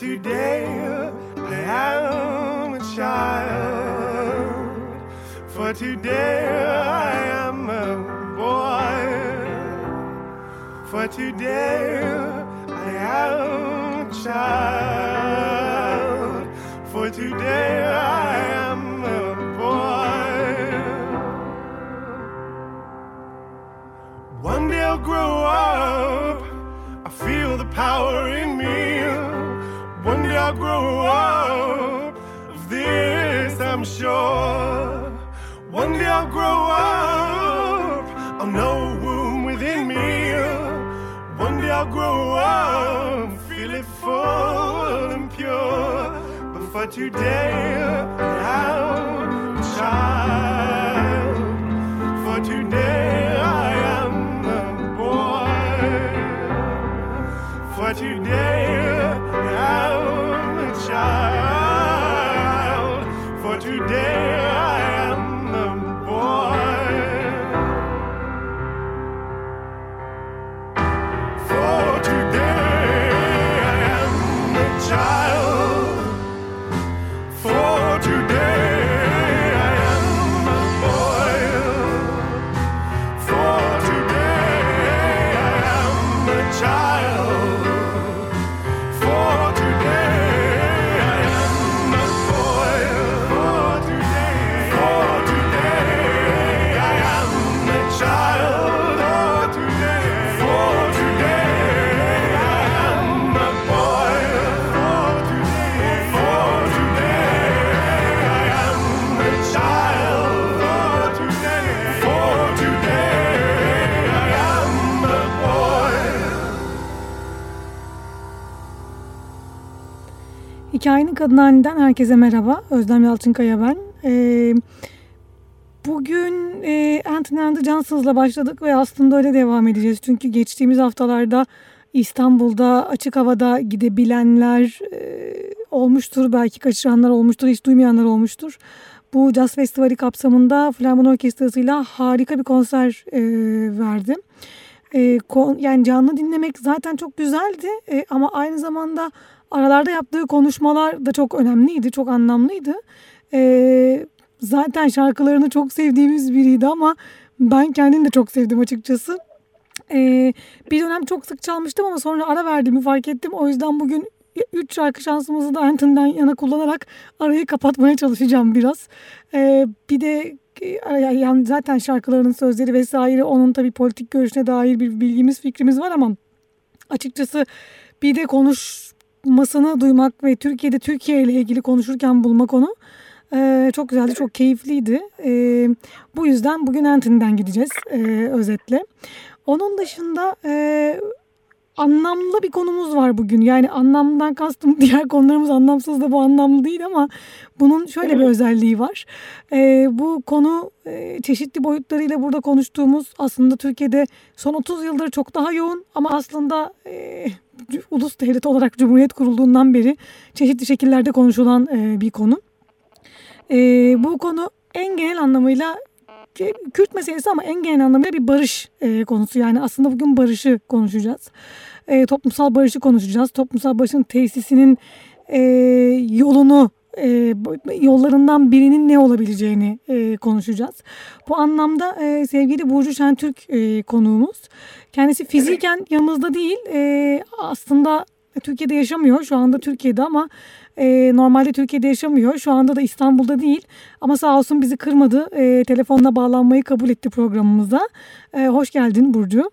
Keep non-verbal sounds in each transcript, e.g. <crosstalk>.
Today, for today. I'll. Hikayenin Kadın Halinden herkese merhaba. Özlem Yalçınkaya ben. Ee, bugün e, Anthony and Johnsons'la başladık ve aslında öyle devam edeceğiz. Çünkü geçtiğimiz haftalarda İstanbul'da açık havada gidebilenler e, olmuştur. Belki kaçıranlar olmuştur, hiç duymayanlar olmuştur. Bu Jazz Festivali kapsamında Flaman Orkestrası'yla harika bir konser e, verdi. E, kon, yani canlı dinlemek zaten çok güzeldi E, ama aynı zamanda aralarda yaptığı konuşmalar da çok önemliydi, çok anlamlıydı. E, zaten şarkılarını çok sevdiğimiz biriydi ama ben kendini de çok sevdim açıkçası. E, bir dönem çok sık çalmıştım ama sonra ara verdiğimi fark ettim. O yüzden bugün üç şarkı şansımızı da Anthony'den yana kullanarak arayı kapatmaya çalışacağım biraz. E, bir de e, yani zaten şarkılarının sözleri vesaire onun tabii politik görüşüne dair bir bilgimiz fikrimiz var ama açıkçası bir de konuşmasını duymak ve Türkiye'de Türkiye ile ilgili konuşurken bulmak onu e, çok güzeldi, çok keyifliydi. E, bu yüzden bugün Anthony'den gideceğiz e, özetle. Onun dışında e, anlamlı bir konumuz var bugün. Yani anlamdan kastım <laughs> diğer konularımız anlamsız da bu anlamlı değil ama bunun şöyle bir özelliği var. Ee, bu konu e, çeşitli boyutlarıyla burada konuştuğumuz aslında Türkiye'de son 30 yıldır çok daha yoğun ama aslında e, ulus devlet olarak Cumhuriyet kurulduğundan beri çeşitli şekillerde konuşulan e, bir konu. E, bu konu en genel anlamıyla Kürt meselesi ama en genel anlamıyla bir barış e, konusu. Yani aslında bugün barışı konuşacağız. E, toplumsal barışı konuşacağız. Toplumsal barışın tesisinin e, yolunu e, yollarından birinin ne olabileceğini e, konuşacağız. Bu anlamda e, sevgili Burcu Şentürk e, konuğumuz. Kendisi fiziken yanımızda değil. E, aslında Türkiye'de yaşamıyor. Şu anda Türkiye'de ama e, normalde Türkiye'de yaşamıyor. Şu anda da İstanbul'da değil. Ama sağ olsun bizi kırmadı. E, telefonla bağlanmayı kabul etti programımıza. E, hoş geldin Burcu.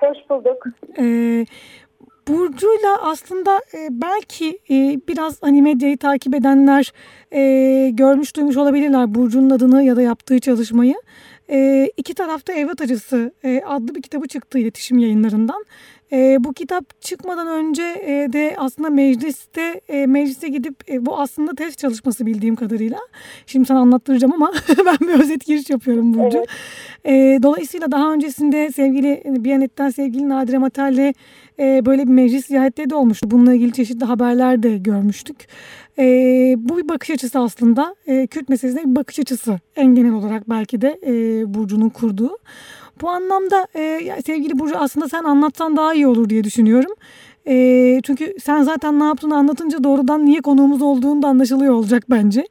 Hoş bulduk. Ee, Burcu'yla aslında e, belki e, biraz hani medyayı takip edenler e, görmüş duymuş olabilirler Burcu'nun adını ya da yaptığı çalışmayı. E, iki tarafta evlat acısı e, adlı bir kitabı çıktı iletişim yayınlarından. E, bu kitap çıkmadan önce e, de aslında mecliste e, meclise gidip e, bu aslında test çalışması bildiğim kadarıyla. Şimdi sana anlattıracağım ama <laughs> ben bir özet giriş yapıyorum Burcu. Evet. E, dolayısıyla daha öncesinde sevgili Biyanet'ten sevgili Nadire Matel'le e, böyle bir meclis ziyaretleri de olmuştu. Bununla ilgili çeşitli haberler de görmüştük. E, bu bir bakış açısı aslında. E, Kürt meselesine bir bakış açısı en genel olarak belki de e, Burcu'nun kurduğu. Bu anlamda e, sevgili Burcu aslında sen anlatsan daha iyi olur diye düşünüyorum. E, çünkü sen zaten ne yaptığını anlatınca doğrudan niye konuğumuz olduğunu da anlaşılıyor olacak bence.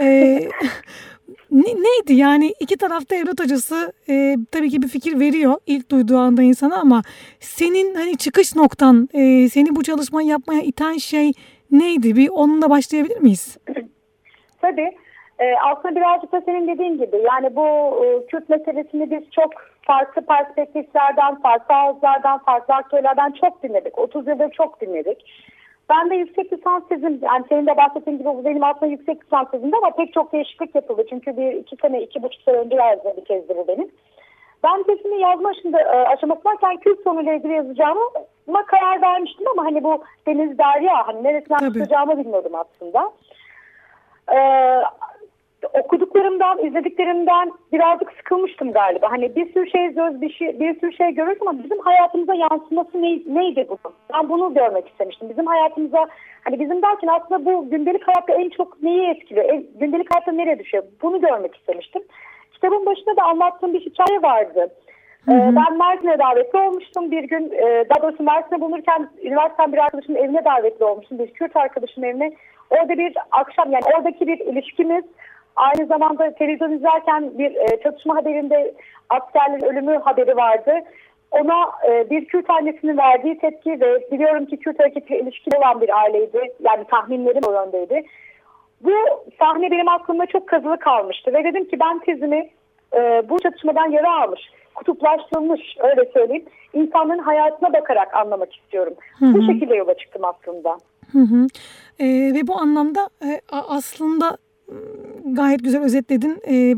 E, <laughs> ne, neydi yani iki tarafta evlat acısı e, tabii ki bir fikir veriyor ilk duyduğu anda insana ama senin hani çıkış noktan e, seni bu çalışmayı yapmaya iten şey neydi? Bir onunla başlayabilir miyiz? Tabii. E, aslında birazcık da senin dediğin gibi yani bu e, Kürt meselesini biz çok farklı perspektiflerden, farklı ağızlardan, farklı aktörlerden çok dinledik. 30 yıldır çok dinledik. Ben de yüksek lisans tezim, yani senin de bahsettiğin gibi bu benim aslında yüksek lisans tezimde ama pek çok değişiklik yapıldı. Çünkü bir iki sene, iki buçuk sene önce yazdığım bir tezdi bu benim. Ben tezimi yazma aşında, e, aşamasındayken Kürt sorunuyla ilgili yazacağıma karar vermiştim ama hani bu deniz derya, hani neresinden Tabii. tutacağımı bilmiyordum aslında. Ee, okuduklarımdan, izlediklerimden birazcık sıkılmıştım galiba. Hani bir sürü şey göz, bir, şey, bir sürü şey görürüz ama bizim hayatımıza yansıması ne, neydi bu? Ben bunu görmek istemiştim. Bizim hayatımıza, hani bizim derken aslında bu gündelik hayatta en çok neyi etkiliyor? En, gündelik hayatta nereye düşüyor? Bunu görmek istemiştim. Kitabın başında da anlattığım bir hikaye vardı. Ee, Ben Mersin'e davetli olmuştum. Bir gün e, daha doğrusu Mersin'e bulunurken üniversiteden bir arkadaşımın evine davetli olmuştum. Bir Kürt arkadaşımın evine. Orada bir akşam yani oradaki bir ilişkimiz aynı zamanda televizyon izlerken bir e, çatışma haberinde askerlerin ölümü haberi vardı. Ona e, bir Kürt annesinin verdiği tepki ve biliyorum ki Kürt hareketiyle ilişkili olan bir aileydi. Yani tahminlerim o yöndeydi. Bu sahne benim aklımda çok kazılı kalmıştı ve dedim ki ben tezimi bu çatışmadan yara almış, kutuplaştırılmış öyle söyleyeyim. insanların hayatına bakarak anlamak istiyorum. Bu şekilde yola çıktım aslında. Hı hı. E, ve bu anlamda e, aslında m, gayet güzel özetledin. E,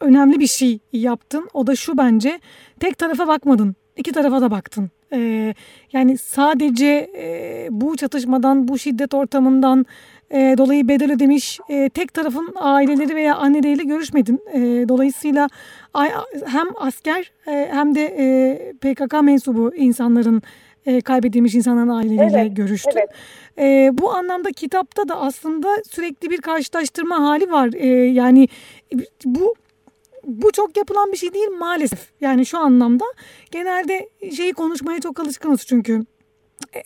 önemli bir şey yaptın. O da şu bence. Tek tarafa bakmadın. iki tarafa da baktın. E, yani sadece e, bu çatışmadan, bu şiddet ortamından e, dolayı bedel ödemiş e, tek tarafın aileleri veya anneleriyle görüşmedin. E, dolayısıyla ay- hem asker e, hem de e, PKK mensubu insanların e, kaybedilmiş insanların aileleriyle Evet, görüştün. evet. E, bu anlamda kitapta da aslında sürekli bir karşılaştırma hali var. E, yani bu bu çok yapılan bir şey değil maalesef. Yani şu anlamda genelde şeyi konuşmaya çok alışkınız çünkü.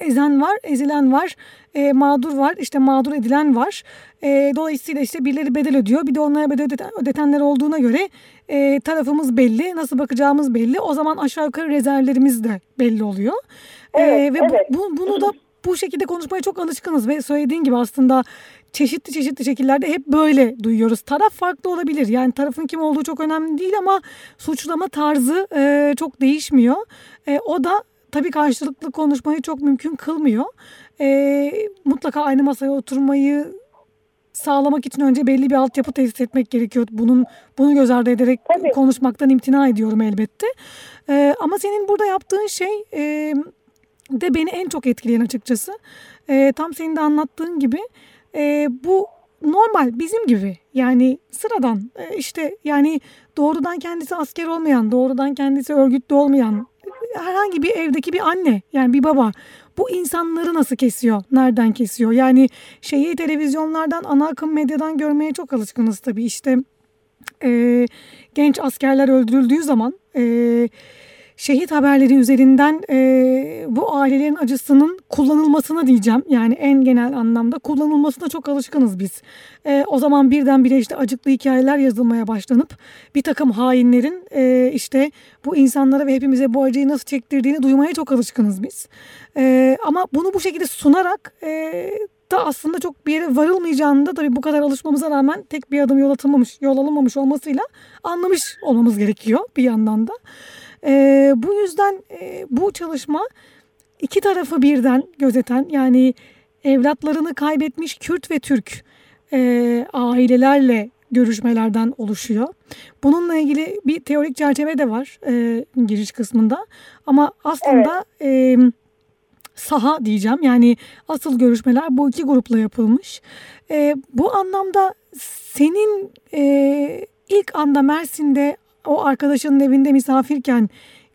Ezen var, ezilen var, e, mağdur var, işte mağdur edilen var. E, dolayısıyla işte birileri bedel ödüyor. Bir de onlara bedel ödeten, ödetenler olduğuna göre e, tarafımız belli, nasıl bakacağımız belli. O zaman aşağı yukarı rezervlerimiz de belli oluyor. E, Evet, ve bu- evet. bu, bunu da bu şekilde konuşmaya çok alışkınız ve söylediğin gibi aslında çeşitli çeşitli şekillerde hep böyle duyuyoruz. Taraf farklı olabilir. Yani tarafın kim olduğu çok önemli değil ama suçlama tarzı e, çok değişmiyor. E, o da tabii karşılıklı konuşmayı çok mümkün kılmıyor. E, mutlaka aynı masaya oturmayı sağlamak için önce belli bir altyapı tesis etmek gerekiyor. Bunun bunu göz ardı ederek Tabii. konuşmaktan imtina ediyorum elbette. E, ama senin burada yaptığın şey e, de beni en çok etkileyen açıkçası. E, tam senin de anlattığın gibi e, bu normal bizim gibi yani sıradan e, işte yani doğrudan kendisi asker olmayan doğrudan kendisi örgütlü olmayan herhangi bir evdeki bir anne yani bir baba. Bu insanları nasıl kesiyor? Nereden kesiyor? Yani şeyi televizyonlardan ana akım medyadan görmeye çok alışkınız tabii. İşte e, genç askerler öldürüldüğü zaman e, şehit haberleri üzerinden e, bu ailelerin acısının kullanılmasına diyeceğim. Yani en genel anlamda kullanılmasına çok alışkınız biz. E, o zaman birdenbire işte acıklı hikayeler yazılmaya başlanıp bir takım hainlerin e, işte bu insanlara ve hepimize bu acıyı nasıl çektirdiğini duymaya çok alışkınız biz. E, ama bunu bu şekilde sunarak e, da aslında çok bir yere varılmayacağını da tabii bu kadar alışmamıza rağmen tek bir adım yol atılmamış, yol alınmamış olmasıyla anlamış olmamız gerekiyor bir yandan da. E, bu yüzden e, bu çalışma iki tarafı birden gözeten yani evlatlarını kaybetmiş Kürt ve Türk e, ailelerle görüşmelerden oluşuyor. Bununla ilgili bir teorik çerçeve de var e, giriş kısmında ama aslında evet. e, saha diyeceğim yani asıl görüşmeler bu iki grupla yapılmış. E, bu anlamda senin e, ilk anda Mersin'de o arkadaşının evinde misafirken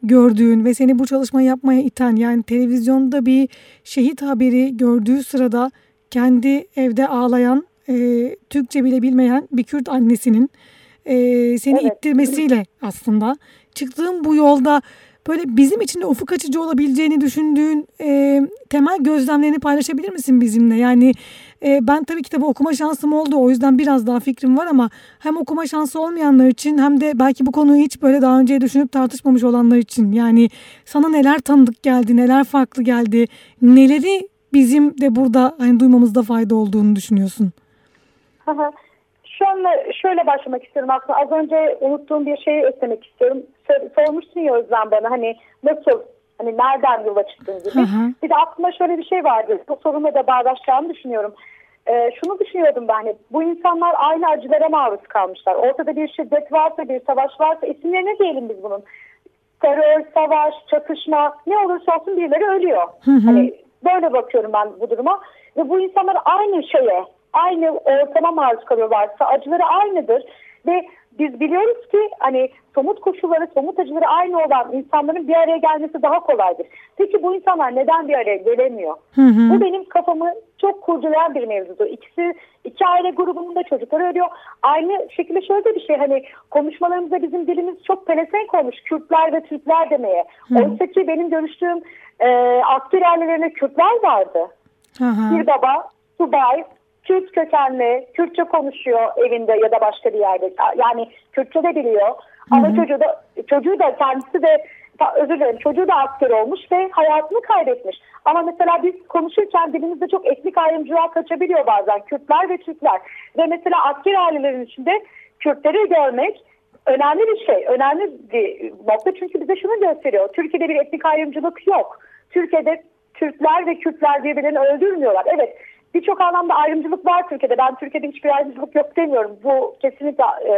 gördüğün ve seni bu çalışmayı yapmaya iten yani televizyonda bir şehit haberi gördüğü sırada kendi evde ağlayan e, Türkçe bile bilmeyen bir Kürt annesinin e, seni evet. ittirmesiyle aslında çıktığın bu yolda böyle bizim için de ufuk açıcı olabileceğini düşündüğün e, temel gözlemlerini paylaşabilir misin bizimle? Yani e, ben tabii kitabı okuma şansım oldu o yüzden biraz daha fikrim var ama hem okuma şansı olmayanlar için hem de belki bu konuyu hiç böyle daha önce düşünüp tartışmamış olanlar için yani sana neler tanıdık geldi, neler farklı geldi, neleri bizim de burada hani duymamızda fayda olduğunu düşünüyorsun? Şu anda şöyle başlamak istiyorum aslında. Az önce unuttuğum bir şeyi eklemek istiyorum. Sormuşsun ya Özlem bana hani nasıl hani nereden yola çıktın gibi. Hı hı. Bir de aklımda şöyle bir şey vardı. Bu sorunla da bağdaşacağını düşünüyorum. Ee, şunu düşünüyordum ben hani bu insanlar aynı acılara maruz kalmışlar. Ortada bir şiddet varsa bir savaş varsa isimlerine diyelim biz bunun. Terör, savaş, çatışma ne olursa olsun birileri ölüyor. Hı hı. Hani böyle bakıyorum ben bu duruma. Ve bu insanlar aynı şeye aynı ortama maruz kalıyorlarsa acıları aynıdır ve biz biliyoruz ki hani somut koşulları, somut acıları aynı olan insanların bir araya gelmesi daha kolaydır. Peki bu insanlar neden bir araya gelemiyor? Hı hı. Bu benim kafamı çok kurcalayan bir mevzudu. İkisi, iki aile grubunun da çocukları ölüyor. Aynı şekilde şöyle bir şey hani konuşmalarımızda bizim dilimiz çok pelesenk olmuş. Kürtler ve Türkler demeye. Hı. Oysa ki benim görüştüğüm e, asker ailelerinde Kürtler vardı. Hı hı. Bir baba, subay, Kürt kökenli, Kürtçe konuşuyor evinde ya da başka bir yerde. Yani Kürtçe de biliyor. Ama hı hı. çocuğu da, çocuğu da kendisi de özür dilerim çocuğu da asker olmuş ve hayatını kaybetmiş. Ama mesela biz konuşurken dilimizde çok etnik ayrımcılığa kaçabiliyor bazen Kürtler ve Türkler. Ve mesela asker ailelerin içinde Kürtleri görmek önemli bir şey. Önemli bir nokta çünkü bize şunu gösteriyor. Türkiye'de bir etnik ayrımcılık yok. Türkiye'de Türkler ve Kürtler birbirlerini öldürmüyorlar. Evet birçok anlamda ayrımcılık var Türkiye'de. Ben Türkiye'de hiçbir ayrımcılık yok demiyorum. Bu kesinlikle e,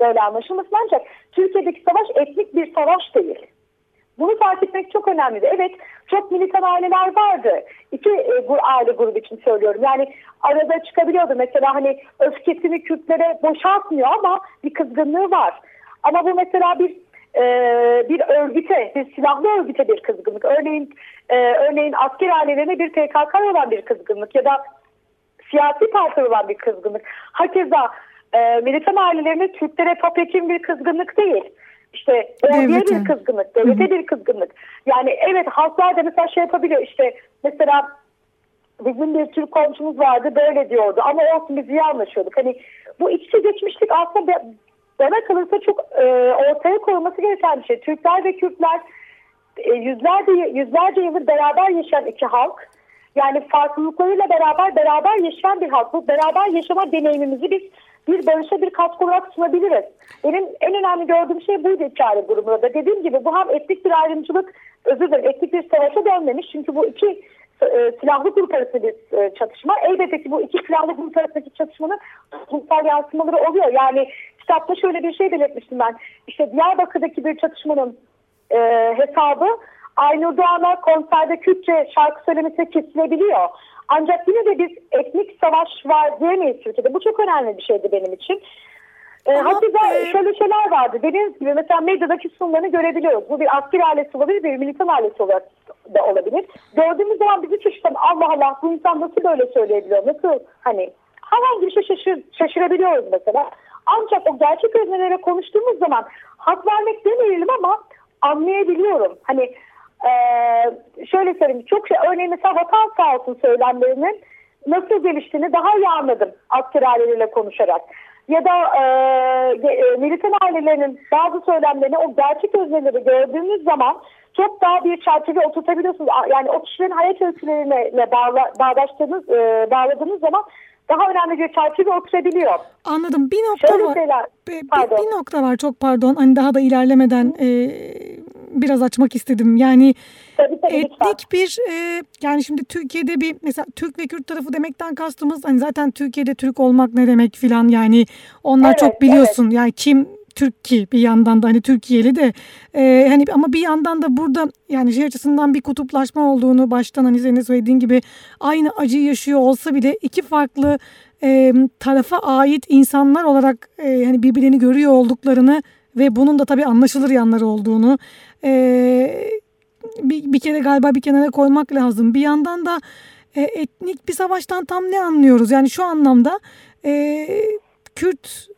böyle anlaşılmasın. Ancak Türkiye'deki savaş etnik bir savaş değil. Bunu fark etmek çok önemli. Evet çok militan aileler vardı. İki e, aile grubu için söylüyorum. Yani arada çıkabiliyordu. Mesela hani öfkesini Kürtlere boşaltmıyor ama bir kızgınlığı var. Ama bu mesela bir e, bir örgüte, bir silahlı örgüte bir kızgınlık. Örneğin e, örneğin asker ailelerine bir PKK olan bir kızgınlık ya da siyasi parti olan bir kızgınlık. Hakeza e, militan ailelerine Türklere topyekin bir kızgınlık değil. İşte orduya bir kızgınlık, devlete bir kızgınlık. Yani evet halklar da mesela şey yapabiliyor işte mesela bizim bir Türk komşumuz vardı böyle diyordu ama olsun biz iyi anlaşıyorduk. Hani bu iç içe geçmişlik aslında bana kalırsa çok e, ortaya koyulması gereken bir şey. Türkler ve Kürtler e, yüzlerce, yüzlerce yıldır beraber yaşayan iki halk. Yani farklılıklarıyla beraber beraber yaşayan bir halk. Bu beraber yaşama deneyimimizi biz bir barışa bir katkı olarak sunabiliriz. Benim en önemli gördüğüm şey buydu çare grubunda da. Dediğim gibi bu hem etnik bir ayrımcılık, özür dilerim etnik bir savaşa dönmemiş. Çünkü bu iki e, silahlı grup arasında bir e, çatışma. Elbette ki bu iki silahlı grup arasındaki çatışmanın toplumsal yansımaları oluyor. Yani kitapta şöyle bir şey belirtmiştim ben. İşte Diyarbakır'daki bir çatışmanın e, hesabı Aynur Doğan'a konserde Kürtçe şarkı söylemesi kesilebiliyor. Ancak yine de biz etnik savaş var diyemeyiz Türkiye'de. Bu çok önemli bir şeydi benim için. E, hatta e... şöyle şeyler vardı. Dediğiniz gibi mesela medyadaki sunumlarını görebiliyoruz. Bu bir asker ailesi olabilir, bir militan ailesi olarak da olabilir. Gördüğümüz zaman bizi şaşırtan Allah Allah bu insan nasıl böyle söyleyebiliyor? Nasıl hani herhangi bir şey şaşır, şaşırabiliyoruz mesela. Ancak o gerçek öznelere konuştuğumuz zaman hak vermek demeyelim ama anlayabiliyorum. Hani e, şöyle söyleyeyim çok şey örneğin mesela vatan sağ olsun söylemlerinin nasıl geliştiğini daha iyi anladım asker aileleriyle konuşarak. Ya da e, e, militan ailelerinin bazı söylemlerini o gerçek özneleri gördüğümüz zaman çok daha bir çerçeve oturtabiliyorsunuz. Yani o kişilerin hayat öykülerine bağla, bağdaştığınız, e, bağladığınız zaman daha önemli bir çerçeve oturabiliyor. Anladım. Bir nokta Şöyle var. Şeyler, bir, bir nokta var çok pardon. Hani daha da ilerlemeden e, biraz açmak istedim. Yani Tabii, tabii, lütfen. etnik bir e, yani şimdi Türkiye'de bir mesela Türk ve Kürt tarafı demekten kastımız hani zaten Türkiye'de Türk olmak ne demek filan yani onlar Evet, çok biliyorsun. Yani kim Türk ki bir yandan da hani Türkiye'li de e, hani ama bir yandan da burada yani şey açısından bir kutuplaşma olduğunu baştan hani senin söylediğin gibi aynı acıyı yaşıyor olsa bile iki farklı e, tarafa ait insanlar olarak e, hani birbirlerini görüyor olduklarını ve bunun da tabii anlaşılır yanları olduğunu e, bir, bir kere galiba bir kenara koymak lazım. Bir yandan da e, etnik bir savaştan tam ne anlıyoruz? Yani şu anlamda e, Kürt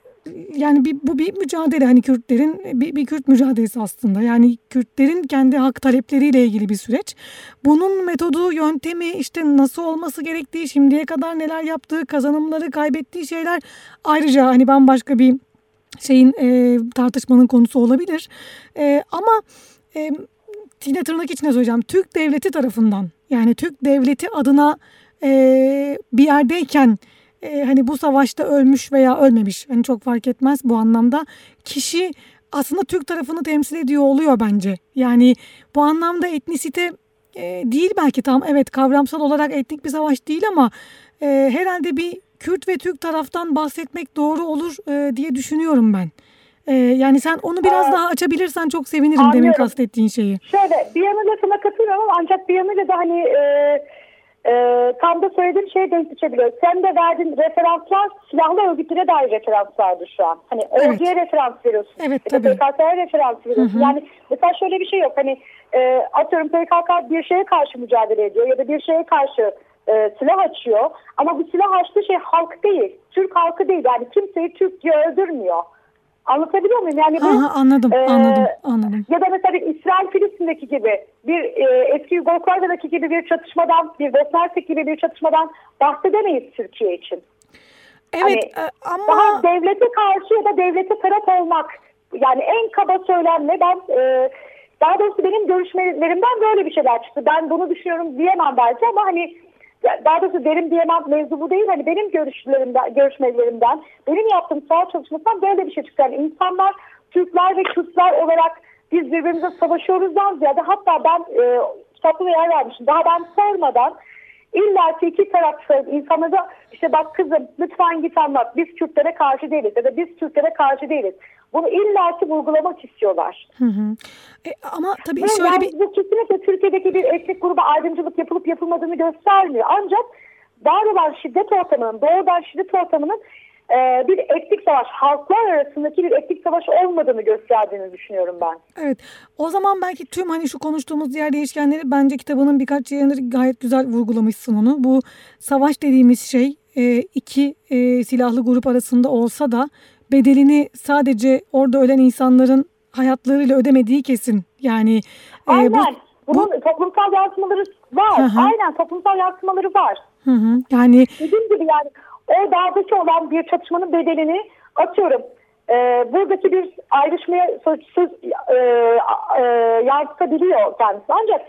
yani bir, bu bir mücadele hani Kürtlerin bir, bir Kürt mücadelesi aslında. Yani Kürtlerin kendi hak talepleriyle ilgili bir süreç. Bunun metodu, yöntemi işte nasıl olması gerektiği, şimdiye kadar neler yaptığı, kazanımları, kaybettiği şeyler ayrıca hani bambaşka bir şeyin e, tartışmanın konusu olabilir. E, ama e, yine tırnak içine söyleyeceğim. Türk devleti tarafından yani Türk devleti adına e, bir yerdeyken e, hani bu savaşta ölmüş veya ölmemiş hani çok fark etmez bu anlamda kişi aslında Türk tarafını temsil ediyor oluyor bence. Yani bu anlamda etnisite e, değil belki tam evet kavramsal olarak etnik bir savaş değil ama e, herhalde bir Kürt ve Türk taraftan bahsetmek doğru olur e, diye düşünüyorum ben. E, yani sen onu biraz Evet. daha açabilirsen çok sevinirim demin Anlıyorum. kastettiğin şeyi. Şöyle bir yanıyla sana katılıyorum ama ancak bir yanıyla da hani e, e, tam da söylediğim şeye denk düşebiliyor. Sen de verdiğin referanslar silahlı örgütlere dair referanslardı şu an. Hani Evet. örgüye referans veriyorsun. Evet, tabii. PKK'ya referans veriyorsun. Yani mesela şöyle bir şey yok. Hani e, atıyorum PKK bir şeye karşı mücadele ediyor ya da bir şeye karşı e, silah açıyor. Ama bu silah açtığı şey halk değil. Türk halkı değil. Yani kimseyi Türk diye öldürmüyor. Anlatabiliyor muyum? Yani bu, Aha, anladım, e, anladım, anladım. ya da mesela İsrail Filistin'deki gibi bir e, eski Yugoslavya'daki gibi bir çatışmadan, bir Bosna Hersek gibi bir çatışmadan bahsedemeyiz Türkiye için. Evet Hani e, ama Daha devlete karşı ya da devlete taraf olmak yani en kaba söylemle ben e, daha doğrusu benim görüşmelerimden böyle bir şeyler çıktı. Ben bunu düşünüyorum diyemem belki ama hani daha doğrusu derim diyemem mevzu bu değil. Hani benim görüşlerimden, görüşmelerimden, benim yaptığım saha çalışmasından böyle bir şey çıktı. Yani insanlar Türkler ve Kürtler olarak biz birbirimize savaşıyoruzdan ziyade hatta ben e, kitapta da yer vermişim. Daha ben sormadan İlla ki iki tarafta insanlara işte bak kızım lütfen git anlat. Biz Kürtlere karşı değiliz ya da biz Türklere karşı değiliz. Bunu illa ki vurgulamak istiyorlar. Hı hı. E, ama tabii Bu, şöyle yani bir bu kesinlikle Türkiye'deki bir etnik gruba ayrımcılık yapılıp yapılmadığını göstermiyor. Ancak var olan şiddet ortamının, doğrudan şiddet ortamının e, bir etnik savaş, halklar arasındaki bir etnik savaş olmadığını gösterdiğini düşünüyorum ben. Evet. O zaman belki tüm hani şu konuştuğumuz diğer değişkenleri bence kitabının birkaç yerinde gayet güzel vurgulamışsın onu. Bu savaş dediğimiz şey e, iki e, silahlı grup arasında olsa da bedelini sadece orada ölen insanların hayatlarıyla ödemediği kesin. Yani e, Aynen. bu Bunun toplumsal yansımaları var. Hı hı. Aynen toplumsal yansımaları var. hı hı. yani Dediğim gibi yani o dağdaki olan bir çatışmanın bedelini atıyorum. e, buradaki bir ayrışmaya söz, söz e, e, yansıtabiliyor kendisi. Ancak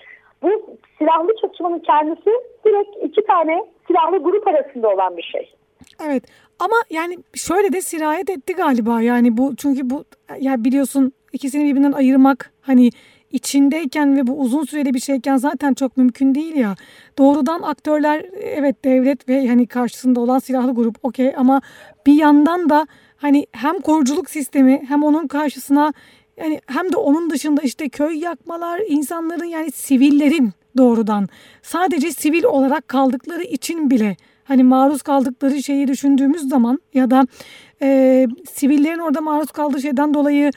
bu silahlı çatışmanın kendisi direkt iki tane silahlı grup arasında olan bir şey. Evet ama yani şöyle de sirayet etti galiba yani bu çünkü bu ya biliyorsun ikisini birbirinden ayırmak hani içindeyken ve bu uzun süreli bir şeyken zaten çok mümkün değil ya. Doğrudan aktörler evet devlet ve hani karşısında olan silahlı grup okey ama bir yandan da hani hem koruculuk sistemi hem onun karşısına yani hem de onun dışında işte köy yakmalar insanların yani sivillerin doğrudan sadece sivil olarak kaldıkları için bile hani maruz kaldıkları şeyi düşündüğümüz zaman ya da e, sivillerin orada maruz kaldığı şeyden dolayı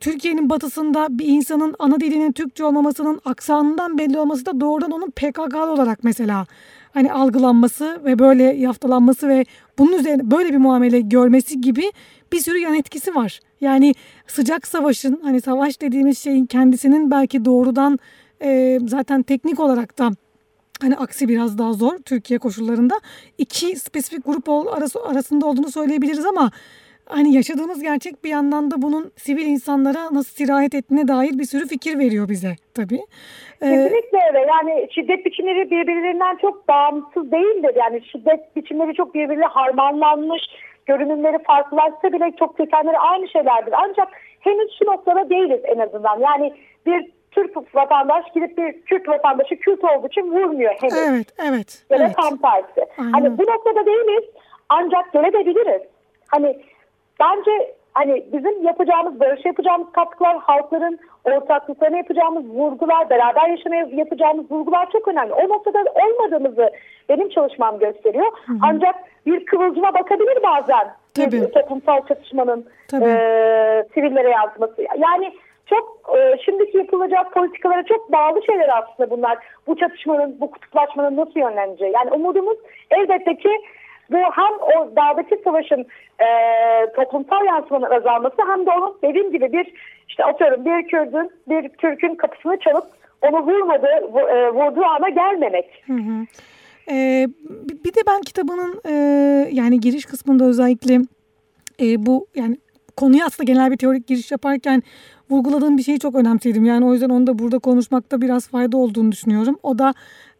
Türkiye'nin batısında bir insanın ana dilinin Türkçe olmamasının aksanından belli olması da doğrudan onun PKK'lı olarak mesela hani algılanması ve böyle yaftalanması ve bunun üzerine böyle bir muamele görmesi gibi bir sürü yan etkisi var. Yani sıcak savaşın hani savaş dediğimiz şeyin kendisinin belki doğrudan e, zaten teknik olarak da hani aksi biraz daha zor Türkiye koşullarında iki spesifik grup arası, arasında olduğunu söyleyebiliriz ama hani yaşadığımız gerçek bir yandan da bunun sivil insanlara nasıl sirayet ettiğine dair bir sürü fikir veriyor bize tabii. Ee, Kesinlikle öyle. Yani şiddet biçimleri birbirlerinden çok bağımsız değildir. Yani şiddet biçimleri çok birbiriyle harmanlanmış, görünümleri farklılaşsa bile çok kökenleri aynı şeylerdir. Ancak henüz şu noktada değiliz en azından. Yani bir Türk vatandaş gidip bir Kürt vatandaşı Kürt olduğu için vurmuyor henüz. Evet, evet. Ya da evet. tam tersi. Aynen. Hani bu noktada değiliz ancak gelebiliriz. Hani bence hani bizim yapacağımız, barış yapacağımız katkılar, halkların ortaklıklarına yapacağımız vurgular, beraber yaşamaya yapacağımız vurgular çok önemli. O noktada olmadığımızı benim çalışmam gösteriyor. Ancak bir kıvılcıma bakabilir bazen Tabii. bir toplumsal çatışmanın Tabii. e, sivillere yansıması. Yani çok e, şimdiki yapılacak politikalara çok bağlı şeyler aslında bunlar. Bu çatışmanın, bu kutuplaşmanın nasıl yönleneceği. Yani umudumuz elbette ki bu hem o dağdaki savaşın e, toplumsal yansımanın azalması hem de onun dediğim gibi bir işte atıyorum bir Kürdün bir Türk'ün kapısını çalıp onu vurmadığı, vu- e, vurduğu ana gelmemek. Hı hı. Ee, bir de ben kitabının e, yani giriş kısmında özellikle e, bu yani konuya aslında genel bir teorik giriş yaparken vurguladığım bir şeyi çok önemsedim. Yani o yüzden onu da burada konuşmakta biraz fayda olduğunu düşünüyorum. O da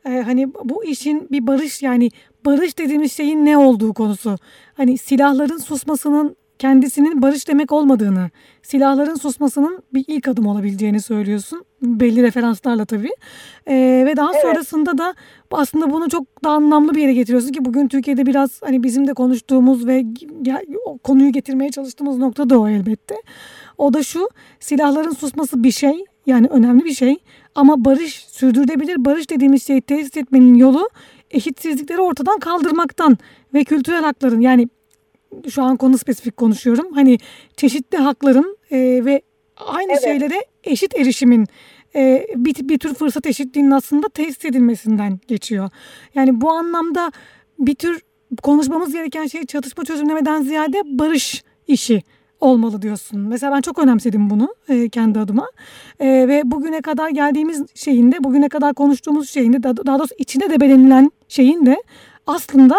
e, hani bu işin bir barış yani barış dediğimiz şeyin ne olduğu konusu. Hani silahların susmasının kendisinin barış demek olmadığını, silahların susmasının bir ilk adım olabileceğini söylüyorsun. Belli referanslarla tabii. Ee, ve daha Evet. sonrasında da aslında bunu çok daha anlamlı bir yere getiriyorsun ki bugün Türkiye'de biraz hani bizim de konuştuğumuz ve ya- konuyu getirmeye çalıştığımız nokta da o elbette. O da şu silahların susması bir şey yani önemli bir şey ama barış sürdürülebilir barış dediğimiz şeyi tesis etmenin yolu eşitsizlikleri ortadan kaldırmaktan ve kültürel hakların yani şu an konu spesifik konuşuyorum. Hani çeşitli hakların e, ve aynı Evet. şeylere eşit erişimin e, bir, bir tür fırsat eşitliğinin aslında tesis edilmesinden geçiyor. Yani bu anlamda bir tür konuşmamız gereken şey çatışma çözümlemeden ziyade barış işi olmalı diyorsun. Mesela ben çok önemsedim bunu e, kendi adıma. E, ve bugüne kadar geldiğimiz şeyin de bugüne kadar konuştuğumuz şeyin de daha, daha doğrusu içine de belirlenen şeyin de aslında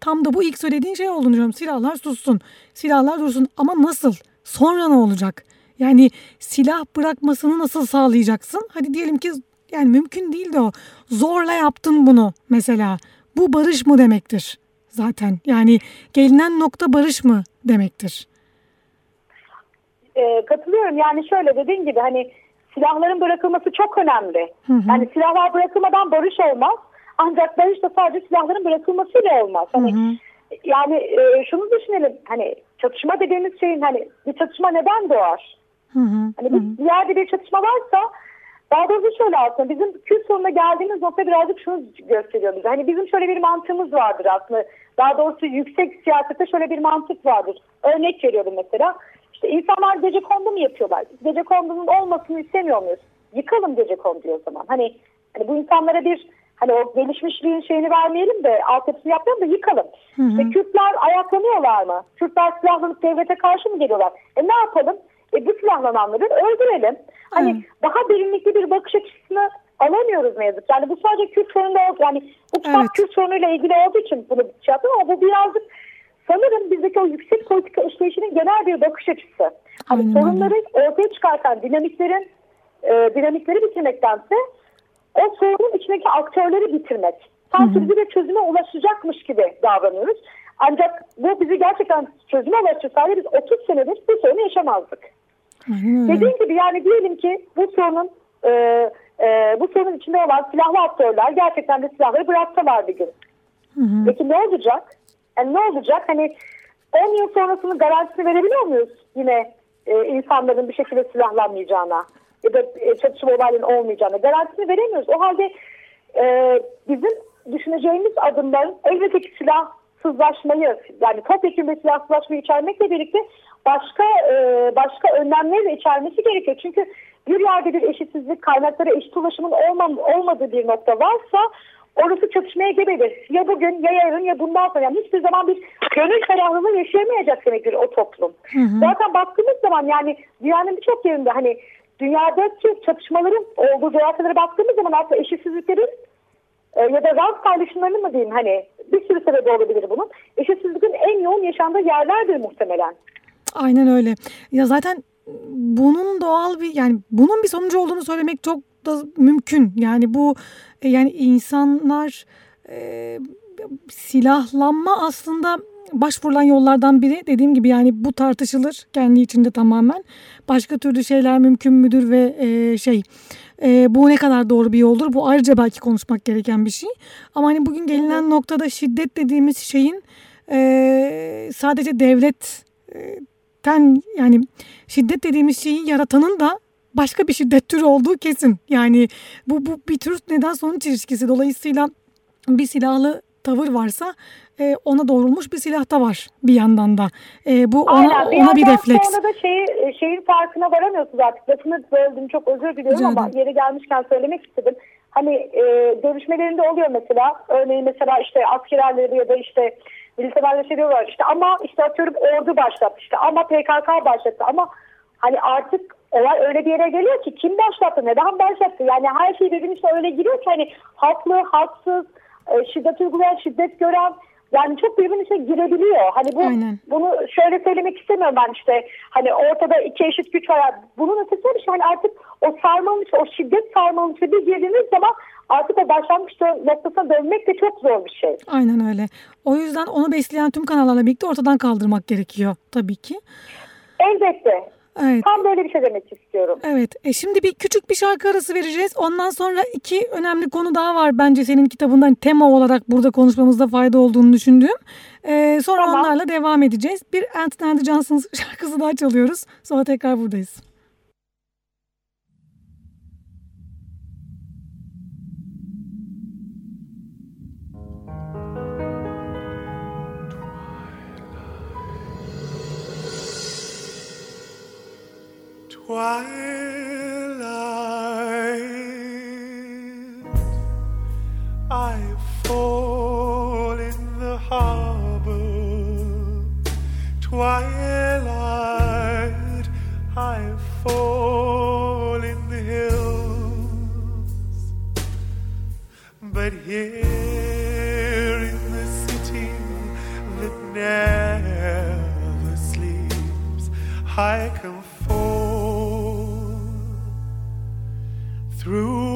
Tam da bu ilk söylediğin şey olduğunu düşünüyorum. Silahlar sussun, silahlar dursun ama nasıl? Sonra ne olacak? Yani silah bırakmasını nasıl sağlayacaksın? Hadi diyelim ki yani mümkün değil de o. Zorla yaptın bunu mesela. Bu barış mı demektir zaten? Yani gelinen nokta barış mı demektir? E, katılıyorum. Yani şöyle dediğin gibi hani silahların bırakılması çok önemli. Hı hı. Yani silahlar bırakılmadan barış olmaz. Ancak barış da sadece silahların bırakılmasıyla olmaz. Hani Hı hı. yani e, şunu düşünelim. Hani çatışma dediğimiz şeyin hani bir çatışma neden doğar? Hı hı. Hani bir, bir yerde bir çatışma varsa daha doğrusu şöyle aslında bizim Kürt sorununa geldiğimiz nokta birazcık şunu gösteriyor bize. Hani bizim şöyle bir mantığımız vardır aslında. Daha doğrusu yüksek siyasette şöyle bir mantık vardır. Örnek veriyorum mesela. İşte insanlar gece kondu mu yapıyorlar? Gece kondunun olmasını istemiyor muyuz? Yıkalım gece konduyu o zaman. Hani, hani bu insanlara bir hani o gelişmişliğin şeyini vermeyelim de altyapısını yapmayalım da yıkalım. Hı hı. İşte Kürtler ayaklanıyorlar mı? Kürtler silahlanıp devlete karşı mı geliyorlar? E ne yapalım? E bu silahlananları öldürelim. Hani Evet. daha derinlikli bir bakış açısını alamıyoruz ne yazık. Yani bu sadece Kürt sorunu oldu. Yani bu kitap Evet. Kürt sorunuyla ilgili olduğu için bunu şey yaptım ama bu birazcık sanırım bizdeki o yüksek politika işleyişinin genel bir bakış açısı. Hani Aynen sorunları ortaya çıkartan dinamiklerin e, dinamikleri bitirmektense o sorunun içindeki aktörleri bitirmek. Sanki bizi bir çözüme ulaşacakmış gibi davranıyoruz. Ancak bu bizi gerçekten çözüme ulaştırsaydı biz 30 senedir bu sorunu yaşamazdık. Aynen. Dediğim gibi yani diyelim ki bu sorunun e, e, bu sorunun içinde olan silahlı aktörler gerçekten de silahları bıraksalar bir gün. Hı hı. Peki ne olacak? Yani ne olacak? Hani 10 yıl sonrasının garantisini verebiliyor muyuz yine e, insanların bir şekilde silahlanmayacağına ya da çatışma olaylarının olmayacağına garantisini veremiyoruz. O halde e, bizim düşüneceğimiz adımların elbette ki silahsızlaşmayı yani topyekun bir silahsızlaşmayı içermekle birlikte başka e, başka önlemleri de içermesi gerekiyor. Çünkü bir yerde bir eşitsizlik, kaynaklara eşit ulaşımın olmam, olmadığı bir nokta varsa orası çatışmaya gebedir. Ya bugün ya yarın ya bundan sonra. Yani hiçbir zaman bir gönül ferahlığı yaşayamayacak demektir o toplum. Hı hı. Zaten baktığımız zaman yani dünyanın birçok yerinde hani dünyadaki çatışmaların olduğu coğrafyalara baktığımız zaman aslında eşitsizliklerin e, ya da rant paylaşımlarını mı diyeyim hani bir sürü sebebi olabilir bunun. Eşitsizliğin en yoğun yaşandığı yerlerdir muhtemelen. Aynen öyle. Ya zaten bunun doğal bir yani bunun bir sonucu olduğunu söylemek çok da mümkün. Yani bu e, yani insanlar e, silahlanma aslında başvurulan yollardan biri dediğim gibi yani bu tartışılır kendi içinde tamamen. Başka türlü şeyler mümkün müdür ve e, şey e, bu ne kadar doğru bir yoldur bu ayrıca belki konuşmak gereken bir şey. Ama hani bugün gelinen noktada şiddet dediğimiz şeyin e, sadece devletten yani şiddet dediğimiz şeyi yaratanın da başka bir şiddet türü olduğu kesin. Yani bu, bu bir tür neden sonuç ilişkisi. Dolayısıyla bir silahlı tavır varsa e, ona doğrulmuş bir silah da var bir yandan da. E, bu ona, Aynen. bir, ona bir refleks. Sonra da şeyi, şeyin farkına varamıyorsunuz artık. Lafını böldüm çok özür diliyorum Rica ama yeri gelmişken söylemek istedim. Hani e, görüşmelerinde oluyor mesela. Örneğin mesela işte askerlerleri ya da işte militerlerle şey diyorlar işte ama işte atıyorum ordu başlattı işte ama PKK başlattı ama hani artık olay öyle bir yere geliyor ki kim başlattı neden başlattı yani her şey birbirine işte öyle giriyor ki hani haklı haksız e, şiddet uygulayan şiddet gören yani çok birbirine içine girebiliyor. Hani bu Aynen. bunu şöyle söylemek istemiyorum ben işte hani ortada iki eşit güç var. Bunun ötesi bir şey hani artık o sarmalmış, o şiddet sarmalmış bir girdiğiniz zaman artık o başlangıç noktasına dönmek de çok zor bir şey. Aynen öyle. O yüzden onu besleyen tüm kanallarla birlikte ortadan kaldırmak gerekiyor tabii ki. Elbette. Evet. Tam böyle bir şey demek istiyorum. Evet. E şimdi bir küçük bir şarkı arası vereceğiz. Ondan sonra iki önemli konu daha var bence senin kitabından tema olarak burada konuşmamızda fayda olduğunu düşündüğüm. E, sonra tamam. onlarla devam edeceğiz. Bir Anthony and Johnson <laughs> şarkısı daha çalıyoruz. Sonra tekrar buradayız. Twilight. I fall in the harbor. Twilight. I fall in the hills. But here in the city that never sleeps, I can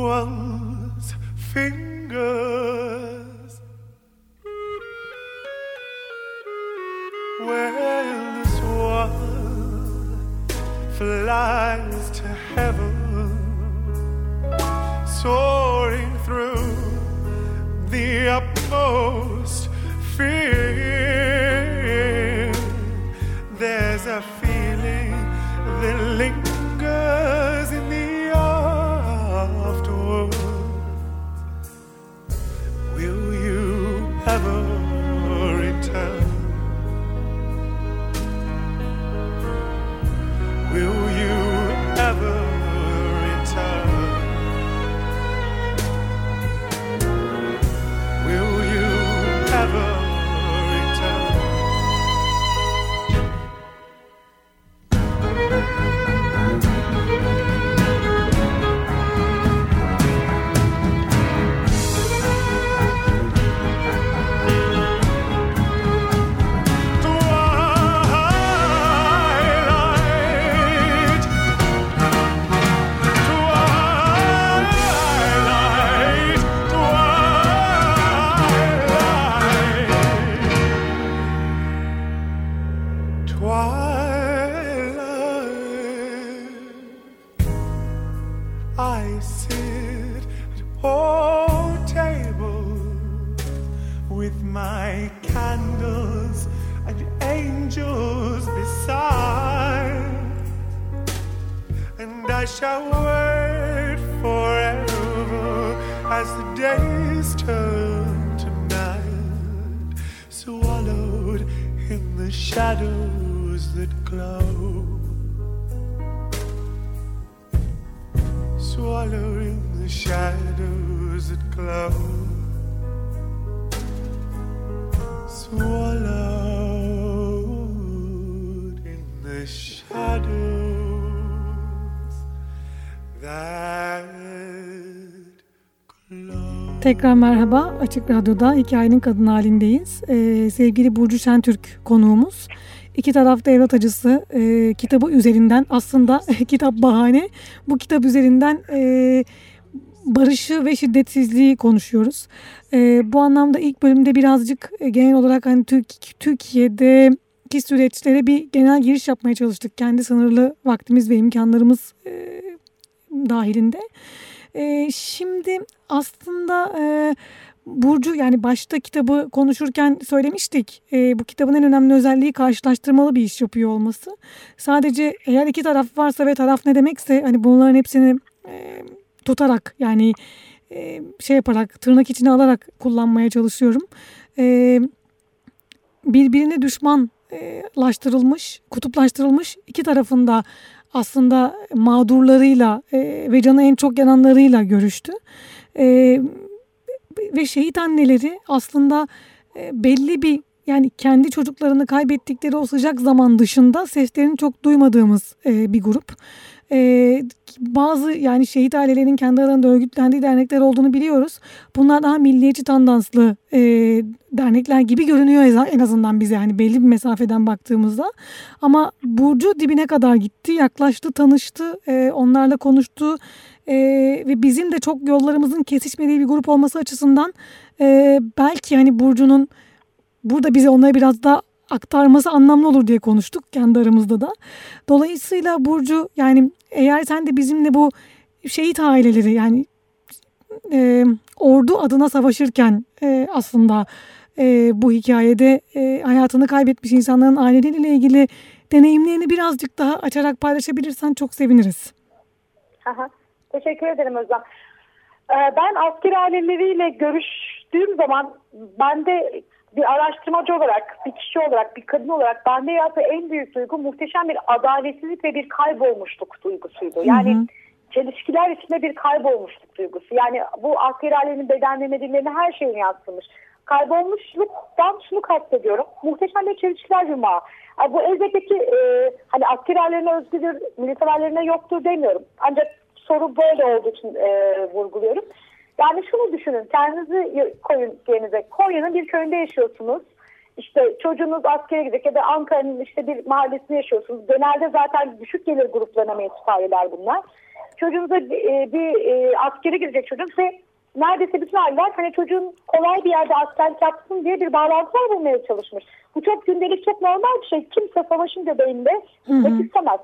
one's fingers. Well, this one flies to heaven, soaring through the utmost fear. Tekrar merhaba. Açık Radyo'da Hikayenin Kadın halindeyiz. Ee, sevgili Burcu Şentürk konuğumuz. İki tarafta evlat acısı e, kitabı üzerinden aslında <laughs> kitap bahane. Bu kitap üzerinden e, barışı ve şiddetsizliği konuşuyoruz. E, bu anlamda ilk bölümde birazcık e, genel olarak hani Türk, Türkiye'deki süreçlere bir genel giriş yapmaya çalıştık. Kendi sınırlı vaktimiz ve imkanlarımız e, dahilinde. E, şimdi aslında e, Burcu yani başta kitabı konuşurken söylemiştik. E, bu kitabın en önemli özelliği karşılaştırmalı bir iş yapıyor olması. Sadece eğer iki taraf varsa ve taraf ne demekse hani bunların hepsini e, tutarak yani e, şey yaparak tırnak içine alarak kullanmaya çalışıyorum. E, birbirine düşmanlaştırılmış, kutuplaştırılmış iki tarafında aslında mağdurlarıyla e, ve canı en çok yananlarıyla görüştü. E, ve şehit anneleri aslında e, belli bir yani kendi çocuklarını kaybettikleri o sıcak zaman dışında seslerini çok duymadığımız e, bir grup. E, bazı yani şehit ailelerinin kendi aralarında örgütlendiği dernekler olduğunu biliyoruz. Bunlar daha milliyetçi tandanslı e, dernekler gibi görünüyor en azından bize yani belli bir mesafeden baktığımızda. Ama Burcu dibine kadar gitti, yaklaştı, tanıştı, e, onlarla konuştu e, ve bizim de çok yollarımızın kesişmediği bir grup olması açısından e, belki hani Burcu'nun burada bize onları biraz da aktarması anlamlı olur diye konuştuk kendi aramızda da. Dolayısıyla Burcu yani eğer sen de bizimle bu şehit aileleri yani e, ordu adına savaşırken e, aslında e, bu hikayede e, hayatını kaybetmiş insanların aileleriyle ilgili deneyimlerini birazcık daha açarak paylaşabilirsen çok seviniriz. Aha, teşekkür ederim Özlem. Ee, ben asker aileleriyle görüştüğüm zaman ben de bir araştırmacı olarak, bir kişi olarak, bir kadın olarak bende yaptığı en büyük duygu muhteşem bir adaletsizlik ve bir kaybolmuşluk duygusuydu. Yani hı hı. çelişkiler içinde bir kaybolmuşluk duygusu. Yani bu asker ailenin bedenlemediğini her şeyini yansımış. Kaybolmuşluktan şunu kastediyorum. Muhteşem bir çelişkiler yumağı. Yani bu elbette ki e, hani asker ailelerine özgüdür, militer ailelerine yoktur demiyorum. Ancak soru böyle olduğu için e, vurguluyorum. Yani şunu düşünün kendinizi koyun yerinize. Konya'nın bir köyünde yaşıyorsunuz. İşte çocuğunuz askere gidecek ya da Ankara'nın işte bir mahallesinde yaşıyorsunuz. Genelde zaten düşük gelir gruplarına mensup aileler bunlar. Çocuğunuza bir, e, bir e, askere gidecek çocuk ve neredeyse bütün aileler hani çocuğun kolay bir yerde askerlik yapsın diye bir bağlantılar bulmaya çalışmış. Bu çok gündelik çok normal bir şey. Kimse savaşın göbeğinde gitmek istemez.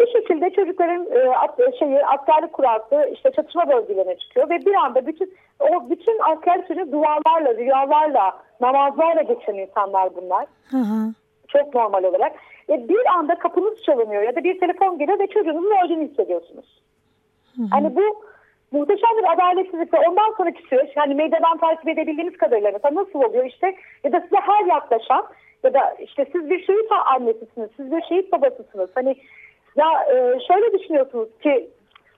Bir şekilde çocukların e, şeyi askerlik kurası işte çatışma bölgelerine çıkıyor ve bir anda bütün o bütün askerlik süreci dualarla, rüyalarla, namazlarla geçen insanlar bunlar. Hı hı. Çok normal olarak. E, bir anda kapınız çalınıyor ya da bir telefon geliyor ve çocuğunuzun öldüğünü hissediyorsunuz. Hı hı. Hani bu muhteşem bir adaletsizlik ve ondan sonraki süreç hani medyadan takip edebildiğimiz kadarıyla mesela nasıl oluyor işte ya da size her yaklaşan ya da işte siz bir şehit annesisiniz, siz bir şehit babasısınız. Hani ya e, şöyle düşünüyorsunuz ki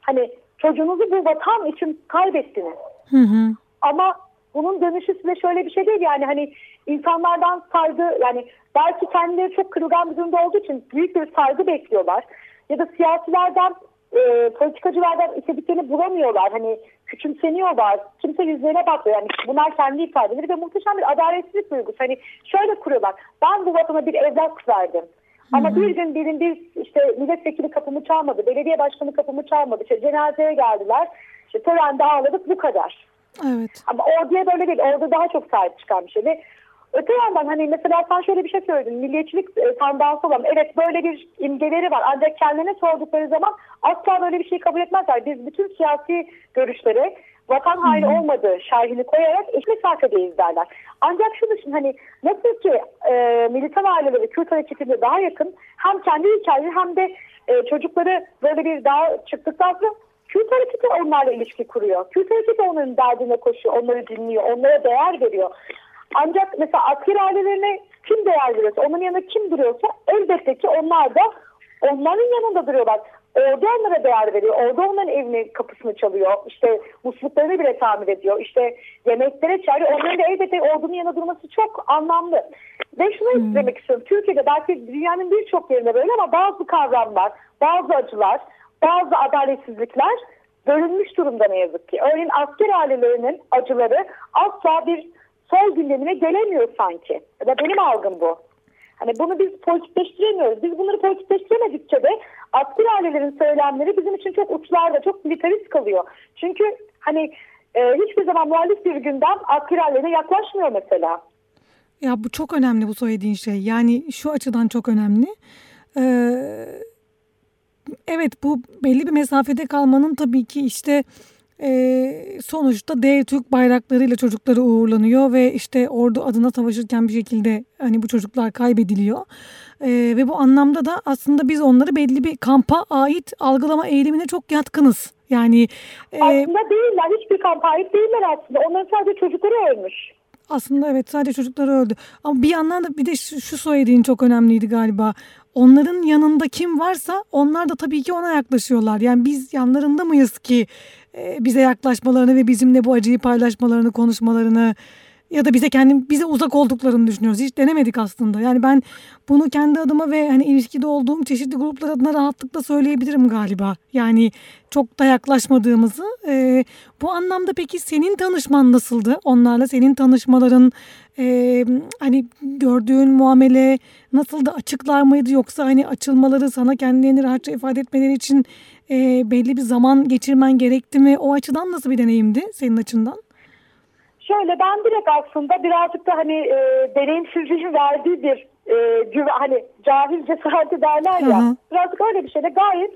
hani çocuğunuzu bu vatan için kaybettiniz. Hı hı. Ama bunun dönüşü size şöyle bir şey değil yani hani insanlardan saygı yani belki kendileri çok kırılgan bir durumda olduğu için büyük bir saygı bekliyorlar. Ya da siyasilerden e, politikacılardan istediklerini bulamıyorlar. Hani küçümseniyorlar. Kimse yüzlerine bakmıyor. Yani bunlar kendi ifadeleri ve muhteşem bir adaletsizlik duygusu. Hani şöyle kuruyorlar. Ben bu vatana bir evlat verdim. Ama bir gün birinin bir işte milletvekili kapımı çalmadı, belediye başkanı kapımı çalmadı, işte cenazeye geldiler, işte törende ağladık bu kadar. Evet. Ama orduya böyle değil, orada daha çok sahip çıkan bir şey. Ve öte yandan hani mesela sen şöyle bir şey söyledin, milliyetçilik e, tandansı olan, evet böyle bir imgeleri var ancak kendine sordukları zaman asla böyle bir şey kabul etmezler. Biz bütün siyasi görüşleri vatan haini olmadığı şerhini koyarak eş mesafedeyiz derler. Ancak şu düşün hani nasıl ki e, militan aileleri Kürt hareketine daha yakın hem kendi hikayeleri hem de e, çocukları böyle bir daha çıktıktan sonra Kürt hareketi onlarla ilişki kuruyor. Kürt hareketi onların derdine koşuyor, onları dinliyor, onlara değer veriyor. Ancak mesela asker ailelerine kim değer veriyorsa, onun yanında kim duruyorsa elbette ki onlar da onların yanında duruyorlar. Orada onlara değer veriyor. Orada onların evinin kapısını çalıyor. İşte musluklarını bile tamir ediyor. İşte yemeklere çağırıyor. Onların da elbette ordunun yanında durması çok anlamlı. Ve şunu hmm. demek istiyorum. Türkiye'de belki dünyanın birçok yerinde böyle ama bazı kavramlar, bazı acılar, bazı adaletsizlikler bölünmüş durumda ne yazık ki. Örneğin asker ailelerinin acıları asla bir sol gündemine gelemiyor sanki. Ya benim algım bu. Hani bunu biz politikleştiremiyoruz. Biz bunları politikleştiremedikçe de asker ailelerin söylemleri bizim için çok uçlarda, çok militarist kalıyor. Çünkü hani e, hiçbir zaman muhalif bir gündem askeri yaklaşmıyor mesela. Ya bu çok önemli bu söylediğin şey. Yani şu açıdan çok önemli. Ee, evet bu belli bir mesafede kalmanın tabii ki işte e, sonuçta dev Türk bayraklarıyla çocukları uğurlanıyor ve işte ordu adına savaşırken bir şekilde hani bu çocuklar kaybediliyor. E, ve bu anlamda da aslında biz onları belli bir kampa ait algılama eğilimine çok yatkınız. Yani e, aslında değiller. Hiçbir kampa ait değiller aslında. Onların sadece çocukları ölmüş. Aslında evet sadece çocukları öldü. Ama bir yandan da bir de şu, şu söylediğin çok önemliydi galiba. Onların yanında kim varsa onlar da tabii ki ona yaklaşıyorlar. Yani biz yanlarında mıyız ki e, bize yaklaşmalarını ve bizimle bu acıyı paylaşmalarını, konuşmalarını ya da bize kendi bize uzak olduklarını düşünüyoruz. Hiç denemedik aslında. Yani ben bunu kendi adıma ve hani ilişkide olduğum çeşitli gruplar adına rahatlıkla söyleyebilirim galiba. Yani çok da yaklaşmadığımızı. Ee, bu anlamda peki senin tanışman nasıldı? Onlarla senin tanışmaların e, hani gördüğün muamele nasıl da açıklar mıydı yoksa hani açılmaları sana kendilerini rahatça ifade etmeleri için e, belli bir zaman geçirmen gerekti mi? O açıdan nasıl bir deneyimdi senin açından? Şöyle ben direkt aslında birazcık da hani e, deneyimsizliğin verdiği bir e, güve, hani cahil cesareti derler ya. Hı hı. Birazcık öyle bir şeyde gayet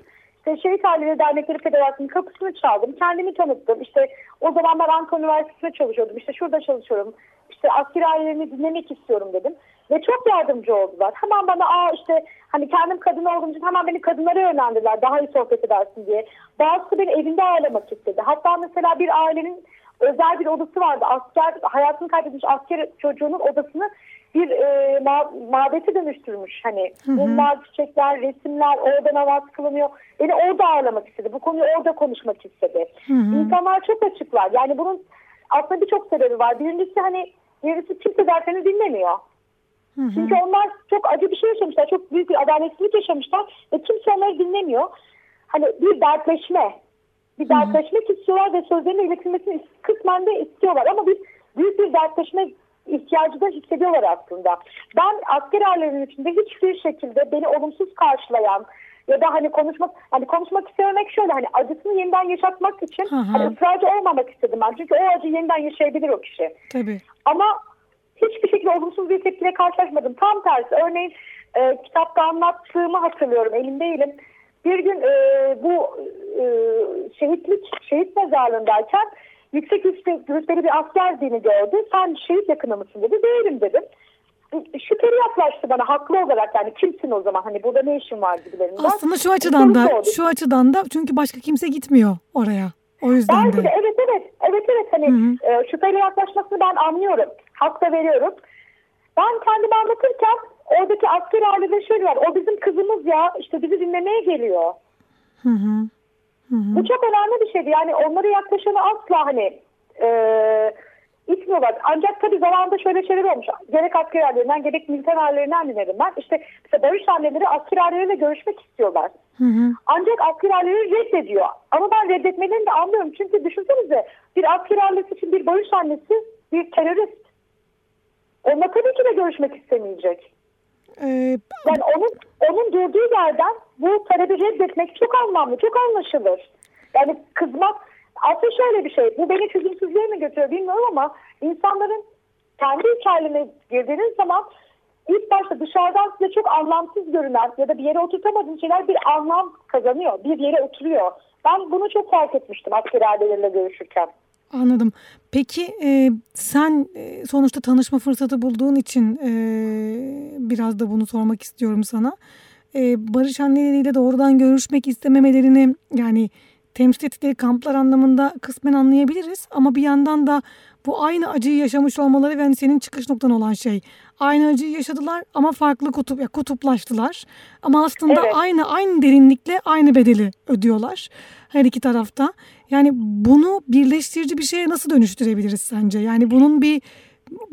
işte Şehit Aileleri Dernekleri Federasyonu'nun kapısını çaldım. Kendimi tanıttım. İşte o zaman ben Ankara Üniversitesi'nde çalışıyordum. İşte şurada çalışıyorum. İşte askeri ailelerini dinlemek istiyorum dedim. Ve çok yardımcı oldular. Hemen bana aa işte hani kendim kadın olduğum için hemen beni kadınlara yönlendirdiler. Daha iyi sohbet edersin diye. Bazısı beni evinde ağırlamak istedi. Hatta mesela bir ailenin özel bir odası vardı. Asker hayatını kaybetmiş asker çocuğunun odasını bir e, ma mabete dönüştürmüş. Hani bunlar, çiçekler, resimler, orada namaz kılınıyor. Beni orada ağırlamak istedi. Bu konuyu orada konuşmak istedi. Hı hı. İnsanlar çok açıklar. Yani bunun aslında birçok sebebi var. Birincisi hani birisi kimse derseni dinlemiyor. Hı hı. Çünkü onlar çok acı bir şey yaşamışlar. Çok büyük bir adaletsizlik yaşamışlar. Ve kimse onları dinlemiyor. Hani bir dertleşme, bir dertleşmek istiyorlar ve sözlerinin iletilmesini kısmen de istiyorlar ama bir büyük bir dertleşme ihtiyacı da hissediyorlar aslında. Ben asker ailelerinin içinde hiçbir şekilde beni olumsuz karşılayan ya da hani konuşmak hani konuşmak istememek şöyle hani acısını yeniden yaşatmak için hı hı. hani ısrarcı olmamak istedim ben. Çünkü o acı yeniden yaşayabilir o kişi. Tabii. Ama hiçbir şekilde olumsuz bir tepkiyle karşılaşmadım. Tam tersi. Örneğin e, kitapta anlattığımı hatırlıyorum. Elimdeyim. Bir gün e, bu e, şehitlik, şehit mezarlığındayken yüksek rütbeli bir asker beni gördü. Sen şehit yakını mısın dedi. Değilim dedim. Şüpheli yaklaştı bana haklı olarak yani kimsin o zaman hani burada ne işin var gibilerinden. Aslında şu açıdan da şu açıdan da çünkü başka kimse gitmiyor oraya. O yüzden Belki de. de. Evet evet. Evet evet hani hı hı. E, şüpheyle yaklaşmasını ben anlıyorum. Hak da veriyorum. Ben kendimi anlatırken oradaki asker ailede şöyle var. O bizim kızımız ya işte bizi dinlemeye geliyor. Hı hı. Hı hı. Bu çok önemli bir şeydi. Yani onlara yaklaşanı asla hani e, itmiyorlar. Ancak tabii zamanında şöyle şeyler olmuş. Gerek asker ailelerinden gerek militer ailelerinden dinledim ben. İşte mesela barış anneleri asker aileleriyle görüşmek istiyorlar. Hı hı. Ancak asker aileleri reddediyor. Ama ben reddetmelerini de anlıyorum. Çünkü düşünsenize bir asker ailesi için bir barış annesi bir terörist. Onunla tabii ki de görüşmek istemeyecek. Ee, yani onun onun durduğu yerden bu talebi reddetmek çok anlamlı, çok anlaşılır. Yani kızmak aslında şöyle bir şey. Bu beni çözümsüzlüğe mi götürüyor bilmiyorum ama insanların kendi hikayelerine girdiğiniz zaman ilk başta dışarıdan size çok anlamsız görünen ya da bir yere oturtamadığınız şeyler bir anlam kazanıyor. Bir yere oturuyor. Ben bunu çok fark etmiştim asker aileleriyle görüşürken. Anladım. Peki e, sen e, sonuçta tanışma fırsatı bulduğun için e, biraz da bunu sormak istiyorum sana. E, Barış anneleriyle doğrudan görüşmek istememelerini yani temsil ettikleri kamplar anlamında kısmen anlayabiliriz. Ama bir yandan da bu aynı acıyı yaşamış olmaları ve hani senin çıkış noktan olan şey. Aynı acıyı yaşadılar ama farklı kutup ya kutuplaştılar. Ama aslında evet. aynı aynı derinlikle aynı bedeli ödüyorlar her iki tarafta. Yani bunu birleştirici bir şeye nasıl dönüştürebiliriz sence? Yani bunun bir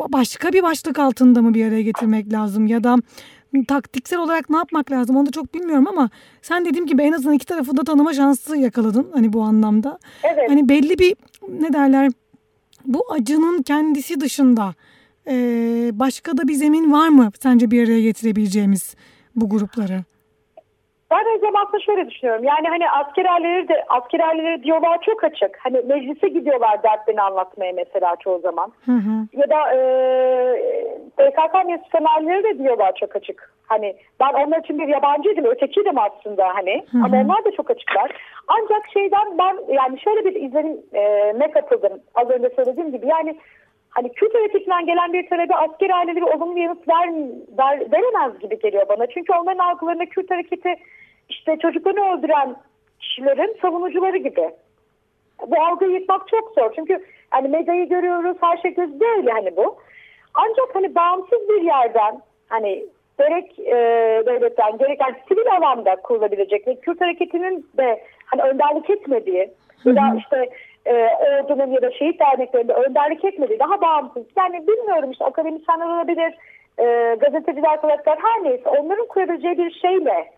başka bir başlık altında mı bir araya getirmek lazım ya da taktiksel olarak ne yapmak lazım onu da çok bilmiyorum ama sen dediğim gibi en azından iki tarafı da tanıma şansı yakaladın hani bu anlamda. Evet. Hani belli bir ne derler bu acının kendisi dışında e, başka da bir zemin var mı sence bir araya getirebileceğimiz bu grupları? Ben o zaman aslında şöyle düşünüyorum. Yani hani asker aileleri de asker aileleri diyorlar çok açık. Hani meclise gidiyorlar dertlerini anlatmaya mesela çoğu zaman. Hı hı. Ya da e, PKK aileleri de diyorlar çok açık. Hani ben onlar için bir yabancıydım, ötekiydim aslında hani. Hı hı. Ama onlar da çok açıklar. Ancak şeyden ben yani şöyle bir izlenim e, ne kapıldım az önce söylediğim gibi. Yani hani Kürt hareketinden gelen bir talebe asker aileleri olumlu yanıt ver, ver, veremez gibi geliyor bana. Çünkü onların algılarında Kürt hareketi işte çocuklarını öldüren kişilerin savunucuları gibi. Bu algıyı yıkmak çok zor. Çünkü hani medyayı görüyoruz, her şey gözde öyle hani bu. Ancak hani bağımsız bir yerden hani gerek e, devletten gerek yani sivil alanda kurulabilecek ve Kürt hareketinin de hani önderlik etmediği ya da işte e, ordunun ya da şehit derneklerinde önderlik etmediği daha bağımsız. Yani bilmiyorum işte akademisyenler olabilir, e, gazeteciler, arkadaşlar her neyse onların kurabileceği bir şeyle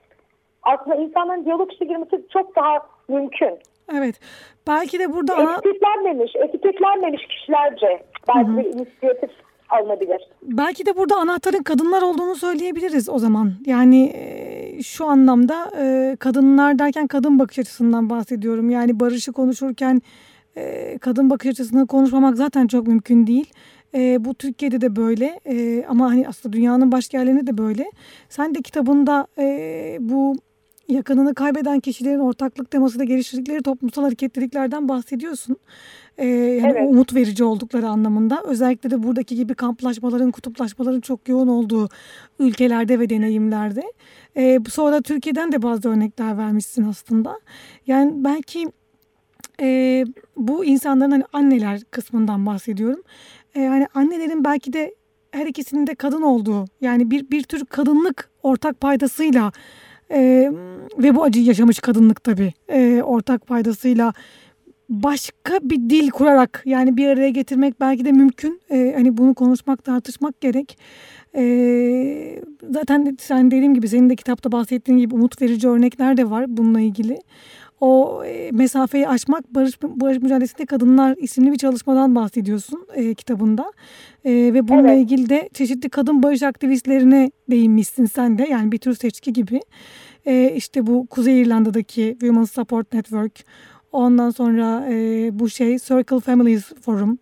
aslında insanların diyalog içine girmesi çok daha mümkün. Evet. Belki de burada. Etiketlenmemiş, etiketlenmemiş kişilerce belki bir inisiyatif alınabilir. Belki de burada anahtarın kadınlar olduğunu söyleyebiliriz o zaman. Yani e, şu anlamda e, kadınlar derken kadın bakış açısından bahsediyorum. Yani barışı konuşurken e, kadın bakış açısını konuşmamak zaten çok mümkün değil. E, bu Türkiye'de de böyle e, ama hani aslında dünyanın başka yerlerinde de böyle. Sen de kitabında e, bu yakınını kaybeden kişilerin ortaklık temasıyla geliştirdikleri toplumsal hareketliliklerden bahsediyorsun. Ee, yani Evet. umut verici oldukları anlamında. Özellikle de buradaki gibi kamplaşmaların, kutuplaşmaların çok yoğun olduğu ülkelerde ve deneyimlerde. Ee, sonra Türkiye'den de bazı örnekler vermişsin aslında. Yani belki e, bu insanların hani anneler kısmından bahsediyorum. E, yani annelerin belki de her ikisinin de kadın olduğu yani bir bir tür kadınlık ortak paydasıyla e, ve bu acıyı yaşamış kadınlık tabii e, ortak paydasıyla başka bir dil kurarak yani bir araya getirmek belki de mümkün. E, hani bunu konuşmak tartışmak gerek. E, zaten sen dediğim gibi senin de kitapta bahsettiğin gibi umut verici örnekler de var bununla ilgili. O e, mesafeyi aşmak Barış, Barış Mücadelesi'nde Kadınlar isimli bir çalışmadan bahsediyorsun e, kitabında. E, ve bununla Evet. ilgili de çeşitli kadın barış aktivistlerine değinmişsin sen de. Yani bir tür seçki gibi. E, işte bu Kuzey İrlanda'daki Women's Support Network. Ondan sonra e, bu şey Circle Families Forum.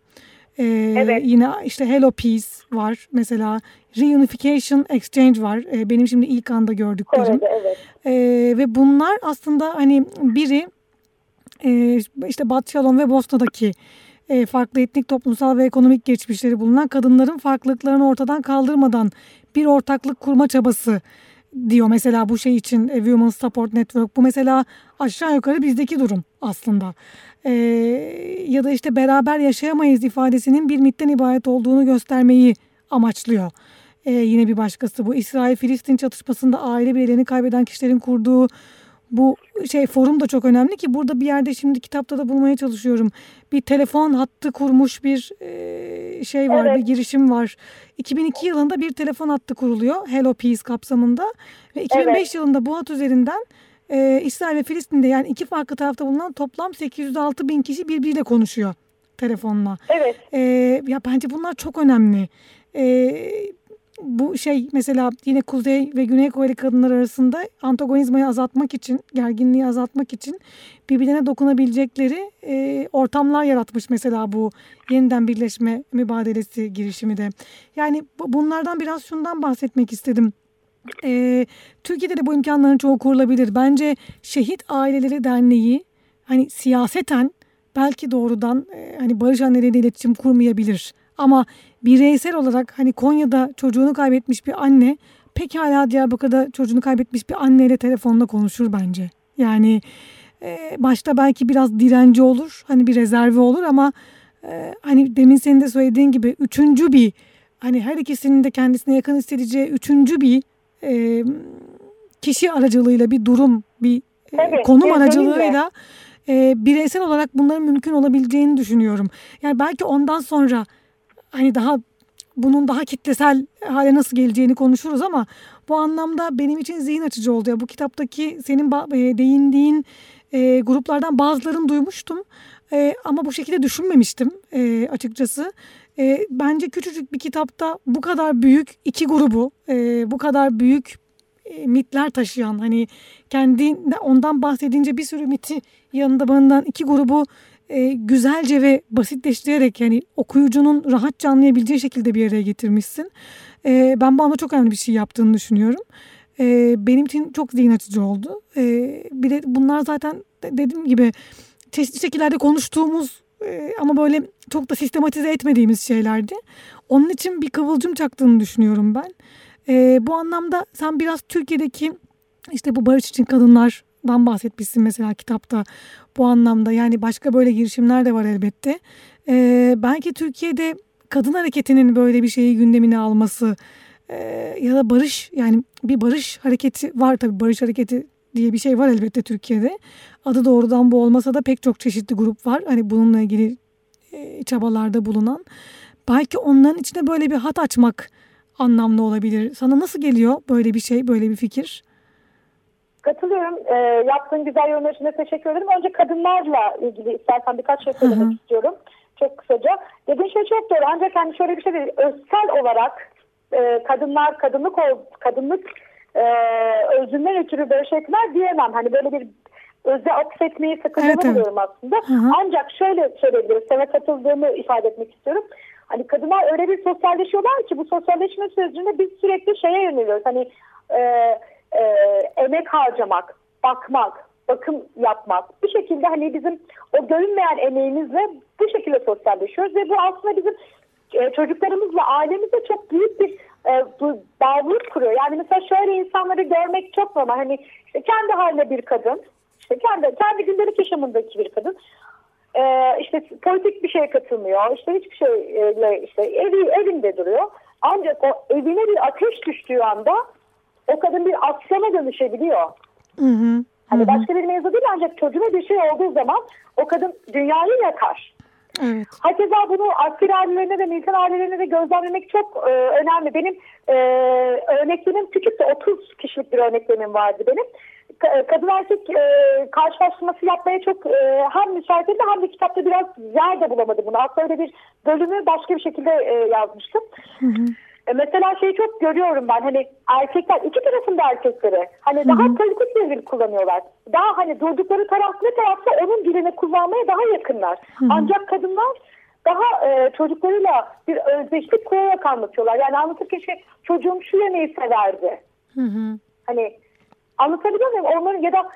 E, Evet. Yine işte Hello Peace var. Mesela Reunification Exchange var. E, benim şimdi ilk anda gördüklerim. Kore'de evet. Ee, ve bunlar aslında hani biri e, işte Batı Şalom ve Bosna'daki e, farklı etnik, toplumsal ve ekonomik geçmişleri bulunan kadınların farklılıklarını ortadan kaldırmadan bir ortaklık kurma çabası diyor mesela bu şey için e, Women's Support Network. Bu mesela aşağı yukarı bizdeki durum aslında. Ee, ya da işte beraber yaşayamayız ifadesinin bir mitten ibaret olduğunu göstermeyi amaçlıyor. Ee, yine bir başkası bu İsrail-Filistin çatışmasında aile bireylerini kaybeden kişilerin kurduğu bu şey forum da çok önemli ki burada bir yerde şimdi kitapta da bulmaya çalışıyorum. Bir telefon hattı kurmuş bir e, şey var, Evet. bir girişim var. 2002 yılında bir telefon hattı kuruluyor Hello Peace kapsamında ve 2005 Evet. yılında bu hat üzerinden e, İsrail ve Filistin'de yani iki farklı tarafta bulunan toplam 806 bin kişi birbiriyle konuşuyor telefonla. Evet. Ee, ya bence bunlar çok önemli. Ee, bu şey mesela yine Kuzey ve Güney Koreli kadınlar arasında antagonizmayı azaltmak için, gerginliği azaltmak için birbirine dokunabilecekleri e, ortamlar yaratmış mesela bu yeniden birleşme mübadelesi girişimi de. Yani bu- bunlardan biraz şundan bahsetmek istedim. Ee, Türkiye'de de bu imkanların çoğu kurulabilir. Bence Şehit Aileleri Derneği hani siyaseten belki doğrudan e, hani barış anneleriyle iletişim kurmayabilir. Ama bireysel olarak hani Konya'da çocuğunu kaybetmiş bir anne pekala Diyarbakır'da çocuğunu kaybetmiş bir anneyle telefonla konuşur bence. Yani e, başta belki biraz direnci olur hani bir rezerve olur ama e, hani demin senin de söylediğin gibi üçüncü bir hani her ikisinin de kendisine yakın hissedeceği üçüncü bir e, kişi aracılığıyla bir durum bir Tabii, konum kesinlikle. aracılığıyla e, bireysel olarak bunların mümkün olabileceğini düşünüyorum. Yani belki ondan sonra hani daha bunun daha kitlesel hale nasıl geleceğini konuşuruz ama bu anlamda benim için zihin açıcı oldu. Ya bu kitaptaki senin değindiğin e, gruplardan bazılarını duymuştum. E, ama bu şekilde düşünmemiştim e, açıkçası. E, bence küçücük bir kitapta bu kadar büyük iki grubu, e, bu kadar büyük e, mitler taşıyan hani kendi ondan bahsedince bir sürü miti yanında barındıran iki grubu e, güzelce ve basitleştirerek yani okuyucunun rahatça anlayabileceği şekilde bir araya getirmişsin. E, ben bu anda çok önemli bir şey yaptığını düşünüyorum. E, benim için çok zihin açıcı oldu. E, bir de bunlar zaten dediğim gibi çeşitli şekillerde konuştuğumuz e, ama böyle çok da sistematize etmediğimiz şeylerdi. Onun için bir kıvılcım çaktığını düşünüyorum ben. E, bu anlamda sen biraz Türkiye'deki işte bu barış için kadınlardan bahsetmişsin mesela kitapta bu anlamda. Yani başka böyle girişimler de var elbette. E, belki Türkiye'de kadın hareketinin böyle bir şeyi gündemine alması e, ya da barış yani bir barış hareketi var tabii barış hareketi diye bir şey var elbette Türkiye'de. Adı doğrudan bu olmasa da pek çok çeşitli grup var. Hani bununla ilgili e, çabalarda bulunan. Belki onların içinde böyle bir hat açmak anlamlı olabilir. Sana nasıl geliyor böyle bir şey, böyle bir fikir? Katılıyorum. E, yaptığın güzel yorumlar için de teşekkür ederim. Önce kadınlarla ilgili istersen birkaç şey söylemek Hı-hı. istiyorum. Çok kısaca. Dediğin şey çok doğru. Ancak hani şöyle bir şey değil. Özsel olarak e, kadınlar, kadınlık kadınlık e, özünden ötürü böyle şeyler diyemem. Hani böyle bir öze atfetmeyi sakıncamı evet, buluyorum aslında. Hı hı. Ancak şöyle söyleyebiliriz. Sana katıldığımı ifade etmek istiyorum. Hani kadınlar öyle bir sosyalleşiyorlar ki bu sosyalleşme sürecinde biz sürekli şeye yöneliyoruz. Hani e, e, emek harcamak, bakmak, bakım yapmak. Bir şekilde hani bizim o görünmeyen emeğimizle bu şekilde sosyalleşiyoruz ve bu aslında bizim e, çocuklarımızla ailemizle çok büyük bir e, bu bağlılık kuruyor. Yani mesela şöyle insanları görmek çok normal. Hani işte kendi haline bir kadın, işte kendi kendi gündelik yaşamındaki bir kadın. E, işte politik bir şeye katılmıyor. İşte hiçbir şeyle işte evi evinde duruyor. Ancak o evine bir ateş düştüğü anda o kadın bir aksiyona dönüşebiliyor. Hı hı. Hani başka bir mevzu değil ancak çocuğuna bir şey olduğu zaman o kadın dünyayı yakar. Evet. Hakeza bunu asker ailelerine de militar ailelerine de gözlemlemek çok e, önemli. Benim e, örneklemim küçük de 30 kişilik bir örneklemim vardı benim. E, kadın erkek e, karşılaştırması yapmaya çok e, hem müsaitim hem de kitapta biraz yer de bulamadım bunu. Aslında öyle bir bölümü başka bir şekilde e, yazmıştım. Hı hı. E, mesela şeyi çok görüyorum ben hani erkekler iki tarafında erkekleri hani daha Hı-hı. politik bir dil kullanıyorlar. Daha hani durdukları taraf ne tarafsa onun dilini kullanmaya daha yakınlar. Hı-hı. Ancak kadınlar daha e, çocuklarıyla bir özdeşlik kurarak anlatıyorlar. Yani anlatırken şey çocuğum şu yemeği severdi. Hı-hı. Hani anlatabiliyor muyum? Onların ya da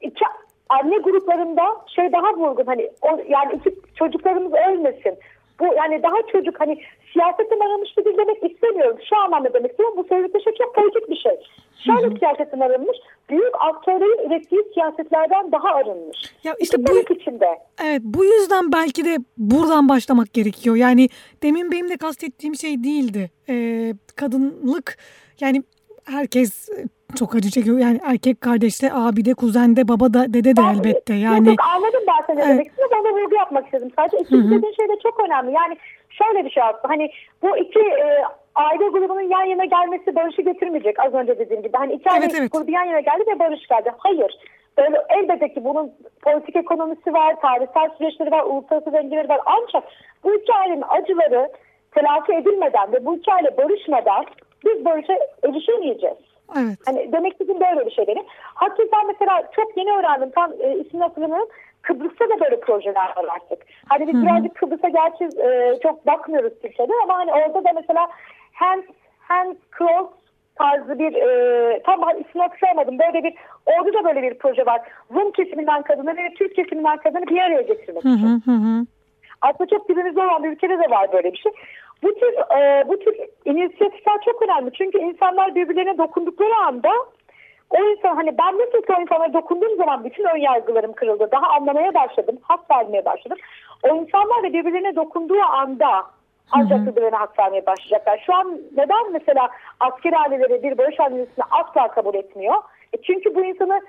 iki anne gruplarında şey daha vurgun hani o, yani iki çocuklarımız ölmesin. Bu yani daha çocuk hani siyasetin aranmış bir demek istemiyorum. Şu anlamda demek istiyorum. Bu şey çok politik bir şey. Şöyle siyasetin arınmış. Büyük aktörlerin ürettiği siyasetlerden daha arınmış. Ya işte bu içinde. Evet bu yüzden belki de buradan başlamak gerekiyor. Yani demin benim de kastettiğim şey değildi. Ee, kadınlık yani herkes çok acı çekiyor. Yani erkek kardeşte, abi de, kuzen de, baba da, dede de elbette. Yani yok, anladım ben seni evet. demek istedim. Ben de vurgu yapmak istedim. Sadece ikinci dediğin şey de çok önemli. Yani şöyle bir şey aslında. Hani bu iki e, aile grubunun yan yana gelmesi barışı getirmeyecek. Az önce dediğim gibi. Hani iki aile evet, evet. grubu yan yana geldi ve barış geldi. Hayır. Böyle elbette ki bunun politik ekonomisi var, tarihsel süreçleri var, uluslararası dengeleri var. Ancak bu iki ailenin acıları telafi edilmeden ve bu iki aile barışmadan biz barışa erişemeyeceğiz. Evet. Hani demek istediğim böyle bir şey benim. Hatta mesela çok yeni öğrendim tam e, ismini hatırlamıyorum. Kıbrıs'ta da böyle projeler var artık. Hani biz Hı-hı. birazcık Kıbrıs'a gerçi e, çok bakmıyoruz Türkçe'de ama hani orada da mesela hands, hands close tarzı bir e, tam ismini hatırlamadım. Böyle bir orada da böyle bir proje var. Rum kesiminden kadını ve Türk kesiminden kadını bir araya getirmek için. Hı hı Aslında çok dibimizde olan bir ülkede de var böyle bir şey. Bu tür e, bu tür inisiyatifler çok önemli. Çünkü insanlar birbirlerine dokundukları anda o insan hani ben nasıl o insana dokunduğum zaman bütün ön yargılarım kırıldı. Daha anlamaya başladım. Hak vermeye başladım. O insanlar da birbirlerine dokunduğu anda ancak birbirlerine hak vermeye başlayacaklar. Şu an neden mesela asker aileleri bir barış annesini asla kabul etmiyor? E çünkü bu insanı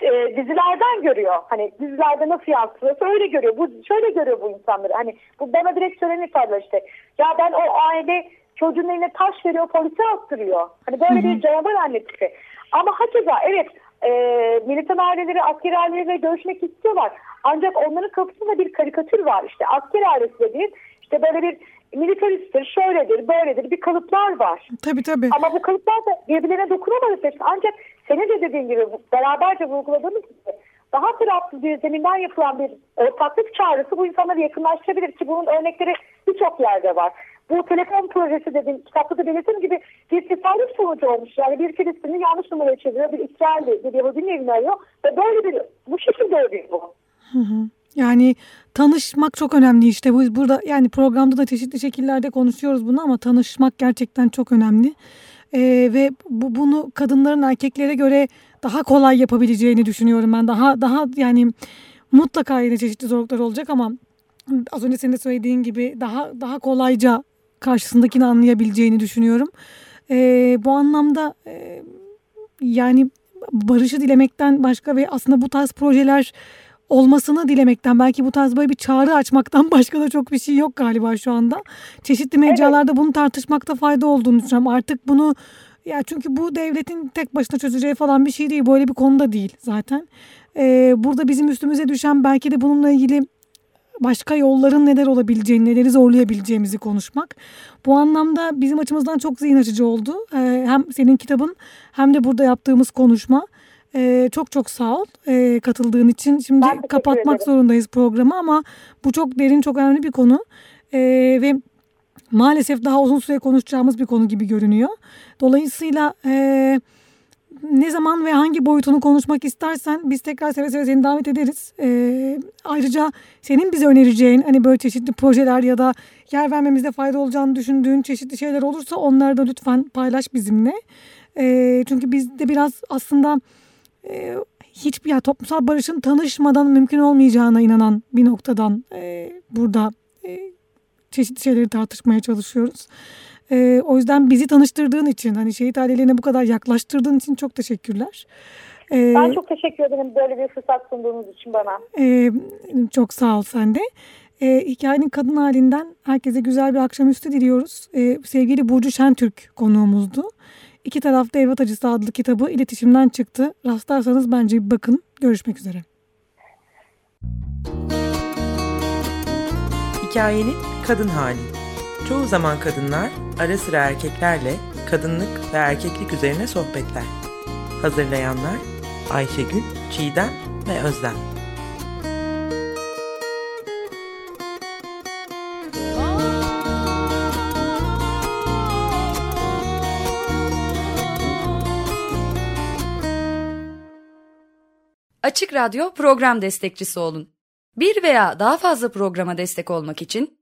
e, dizilerden görüyor. Hani dizilerde nasıl yansıtılıyorsa öyle görüyor. Bu şöyle görüyor bu insanları. Hani bu bana direkt söylenen ifadeler işte. Ya ben o aile çocuğun eline taş veriyor, polise attırıyor. Hani böyle bir canavar annesi. Ama hakeza evet e, militan aileleri, asker aileleriyle görüşmek istiyorlar. Ancak onların kapısında bir karikatür var. İşte asker ailesi dediğin işte böyle bir militaristtir, şöyledir, böyledir bir kalıplar var. Tabii tabii. Ama bu kalıplar da birbirlerine dokunamaz. Ancak senin de dediğin gibi beraberce vurguladığımız gibi daha taraflı bir zeminden yapılan bir ortaklık çağrısı bu insanları yakınlaştırabilir ki bunun örnekleri birçok yerde var. Bu telefon projesi dediğim kitapta da belirttiğim gibi bir tesadüf sonucu olmuş. Yani bir Filistinli yanlış numara çeviriyor, bir İsrailli, bir Yahudinin evini arıyor ve böyle bir, bu şekilde ödüyor bu. Hı hı. Yani tanışmak çok önemli işte. Bu burada yani programda da çeşitli şekillerde konuşuyoruz bunu ama tanışmak gerçekten çok önemli. Ee, ve bu, bunu kadınların erkeklere göre daha kolay yapabileceğini düşünüyorum ben. Daha daha yani mutlaka yine çeşitli zorluklar olacak ama az önce senin de söylediğin gibi daha daha kolayca karşısındakini anlayabileceğini düşünüyorum. Ee, bu anlamda e, yani barışı dilemekten başka ve aslında bu tarz projeler olmasını dilemekten belki bu tarz böyle bir çağrı açmaktan <laughs> başka da çok bir şey yok galiba şu anda. Çeşitli mecralarda evet. bunu tartışmakta fayda olduğunu düşünüyorum. Artık bunu ya çünkü bu devletin tek başına çözeceği falan bir şey değil. Böyle bir konuda değil zaten. Ee, burada bizim üstümüze düşen belki de bununla ilgili başka yolların neler olabileceğini, neleri zorlayabileceğimizi konuşmak. Bu anlamda bizim açımızdan çok zihin açıcı oldu. Ee, hem senin kitabın hem de burada yaptığımız konuşma. Ee, çok çok sağ ol e, katıldığın için. Şimdi kapatmak ederim. zorundayız programı ama bu çok derin, çok önemli bir konu. Ee, ve maalesef daha uzun süre konuşacağımız bir konu gibi görünüyor. Dolayısıyla e, ne zaman ve hangi boyutunu konuşmak istersen biz tekrar seve seve seni davet ederiz. E, ayrıca senin bize önereceğin hani böyle çeşitli projeler ya da yer vermemizde fayda olacağını düşündüğün çeşitli şeyler olursa onları da lütfen paylaş bizimle. E, çünkü biz de biraz aslında e, hiç ya toplumsal barışın tanışmadan mümkün olmayacağına inanan bir noktadan e, burada e, çeşitli şeyleri tartışmaya çalışıyoruz. E, o yüzden bizi tanıştırdığın için hani şehit ailelerine bu kadar yaklaştırdığın için çok teşekkürler. E, ben çok teşekkür ederim böyle bir fırsat sunduğunuz için bana. E, çok sağ ol sen de. E, hikayenin kadın halinden herkese güzel bir akşamüstü diliyoruz. E, sevgili Burcu Şentürk konuğumuzdu. İki tarafta Evlat Acısı adlı kitabı iletişimden çıktı. Rastlarsanız bence bir bakın. Görüşmek üzere. Hikayenin kadın hali. Çoğu zaman kadınlar, ara sıra erkeklerle kadınlık ve erkeklik üzerine sohbetler. Hazırlayanlar Ayşegül, Çiğdem ve Özlem. Açık Radyo program destekçisi olun. Bir veya daha fazla programa destek olmak için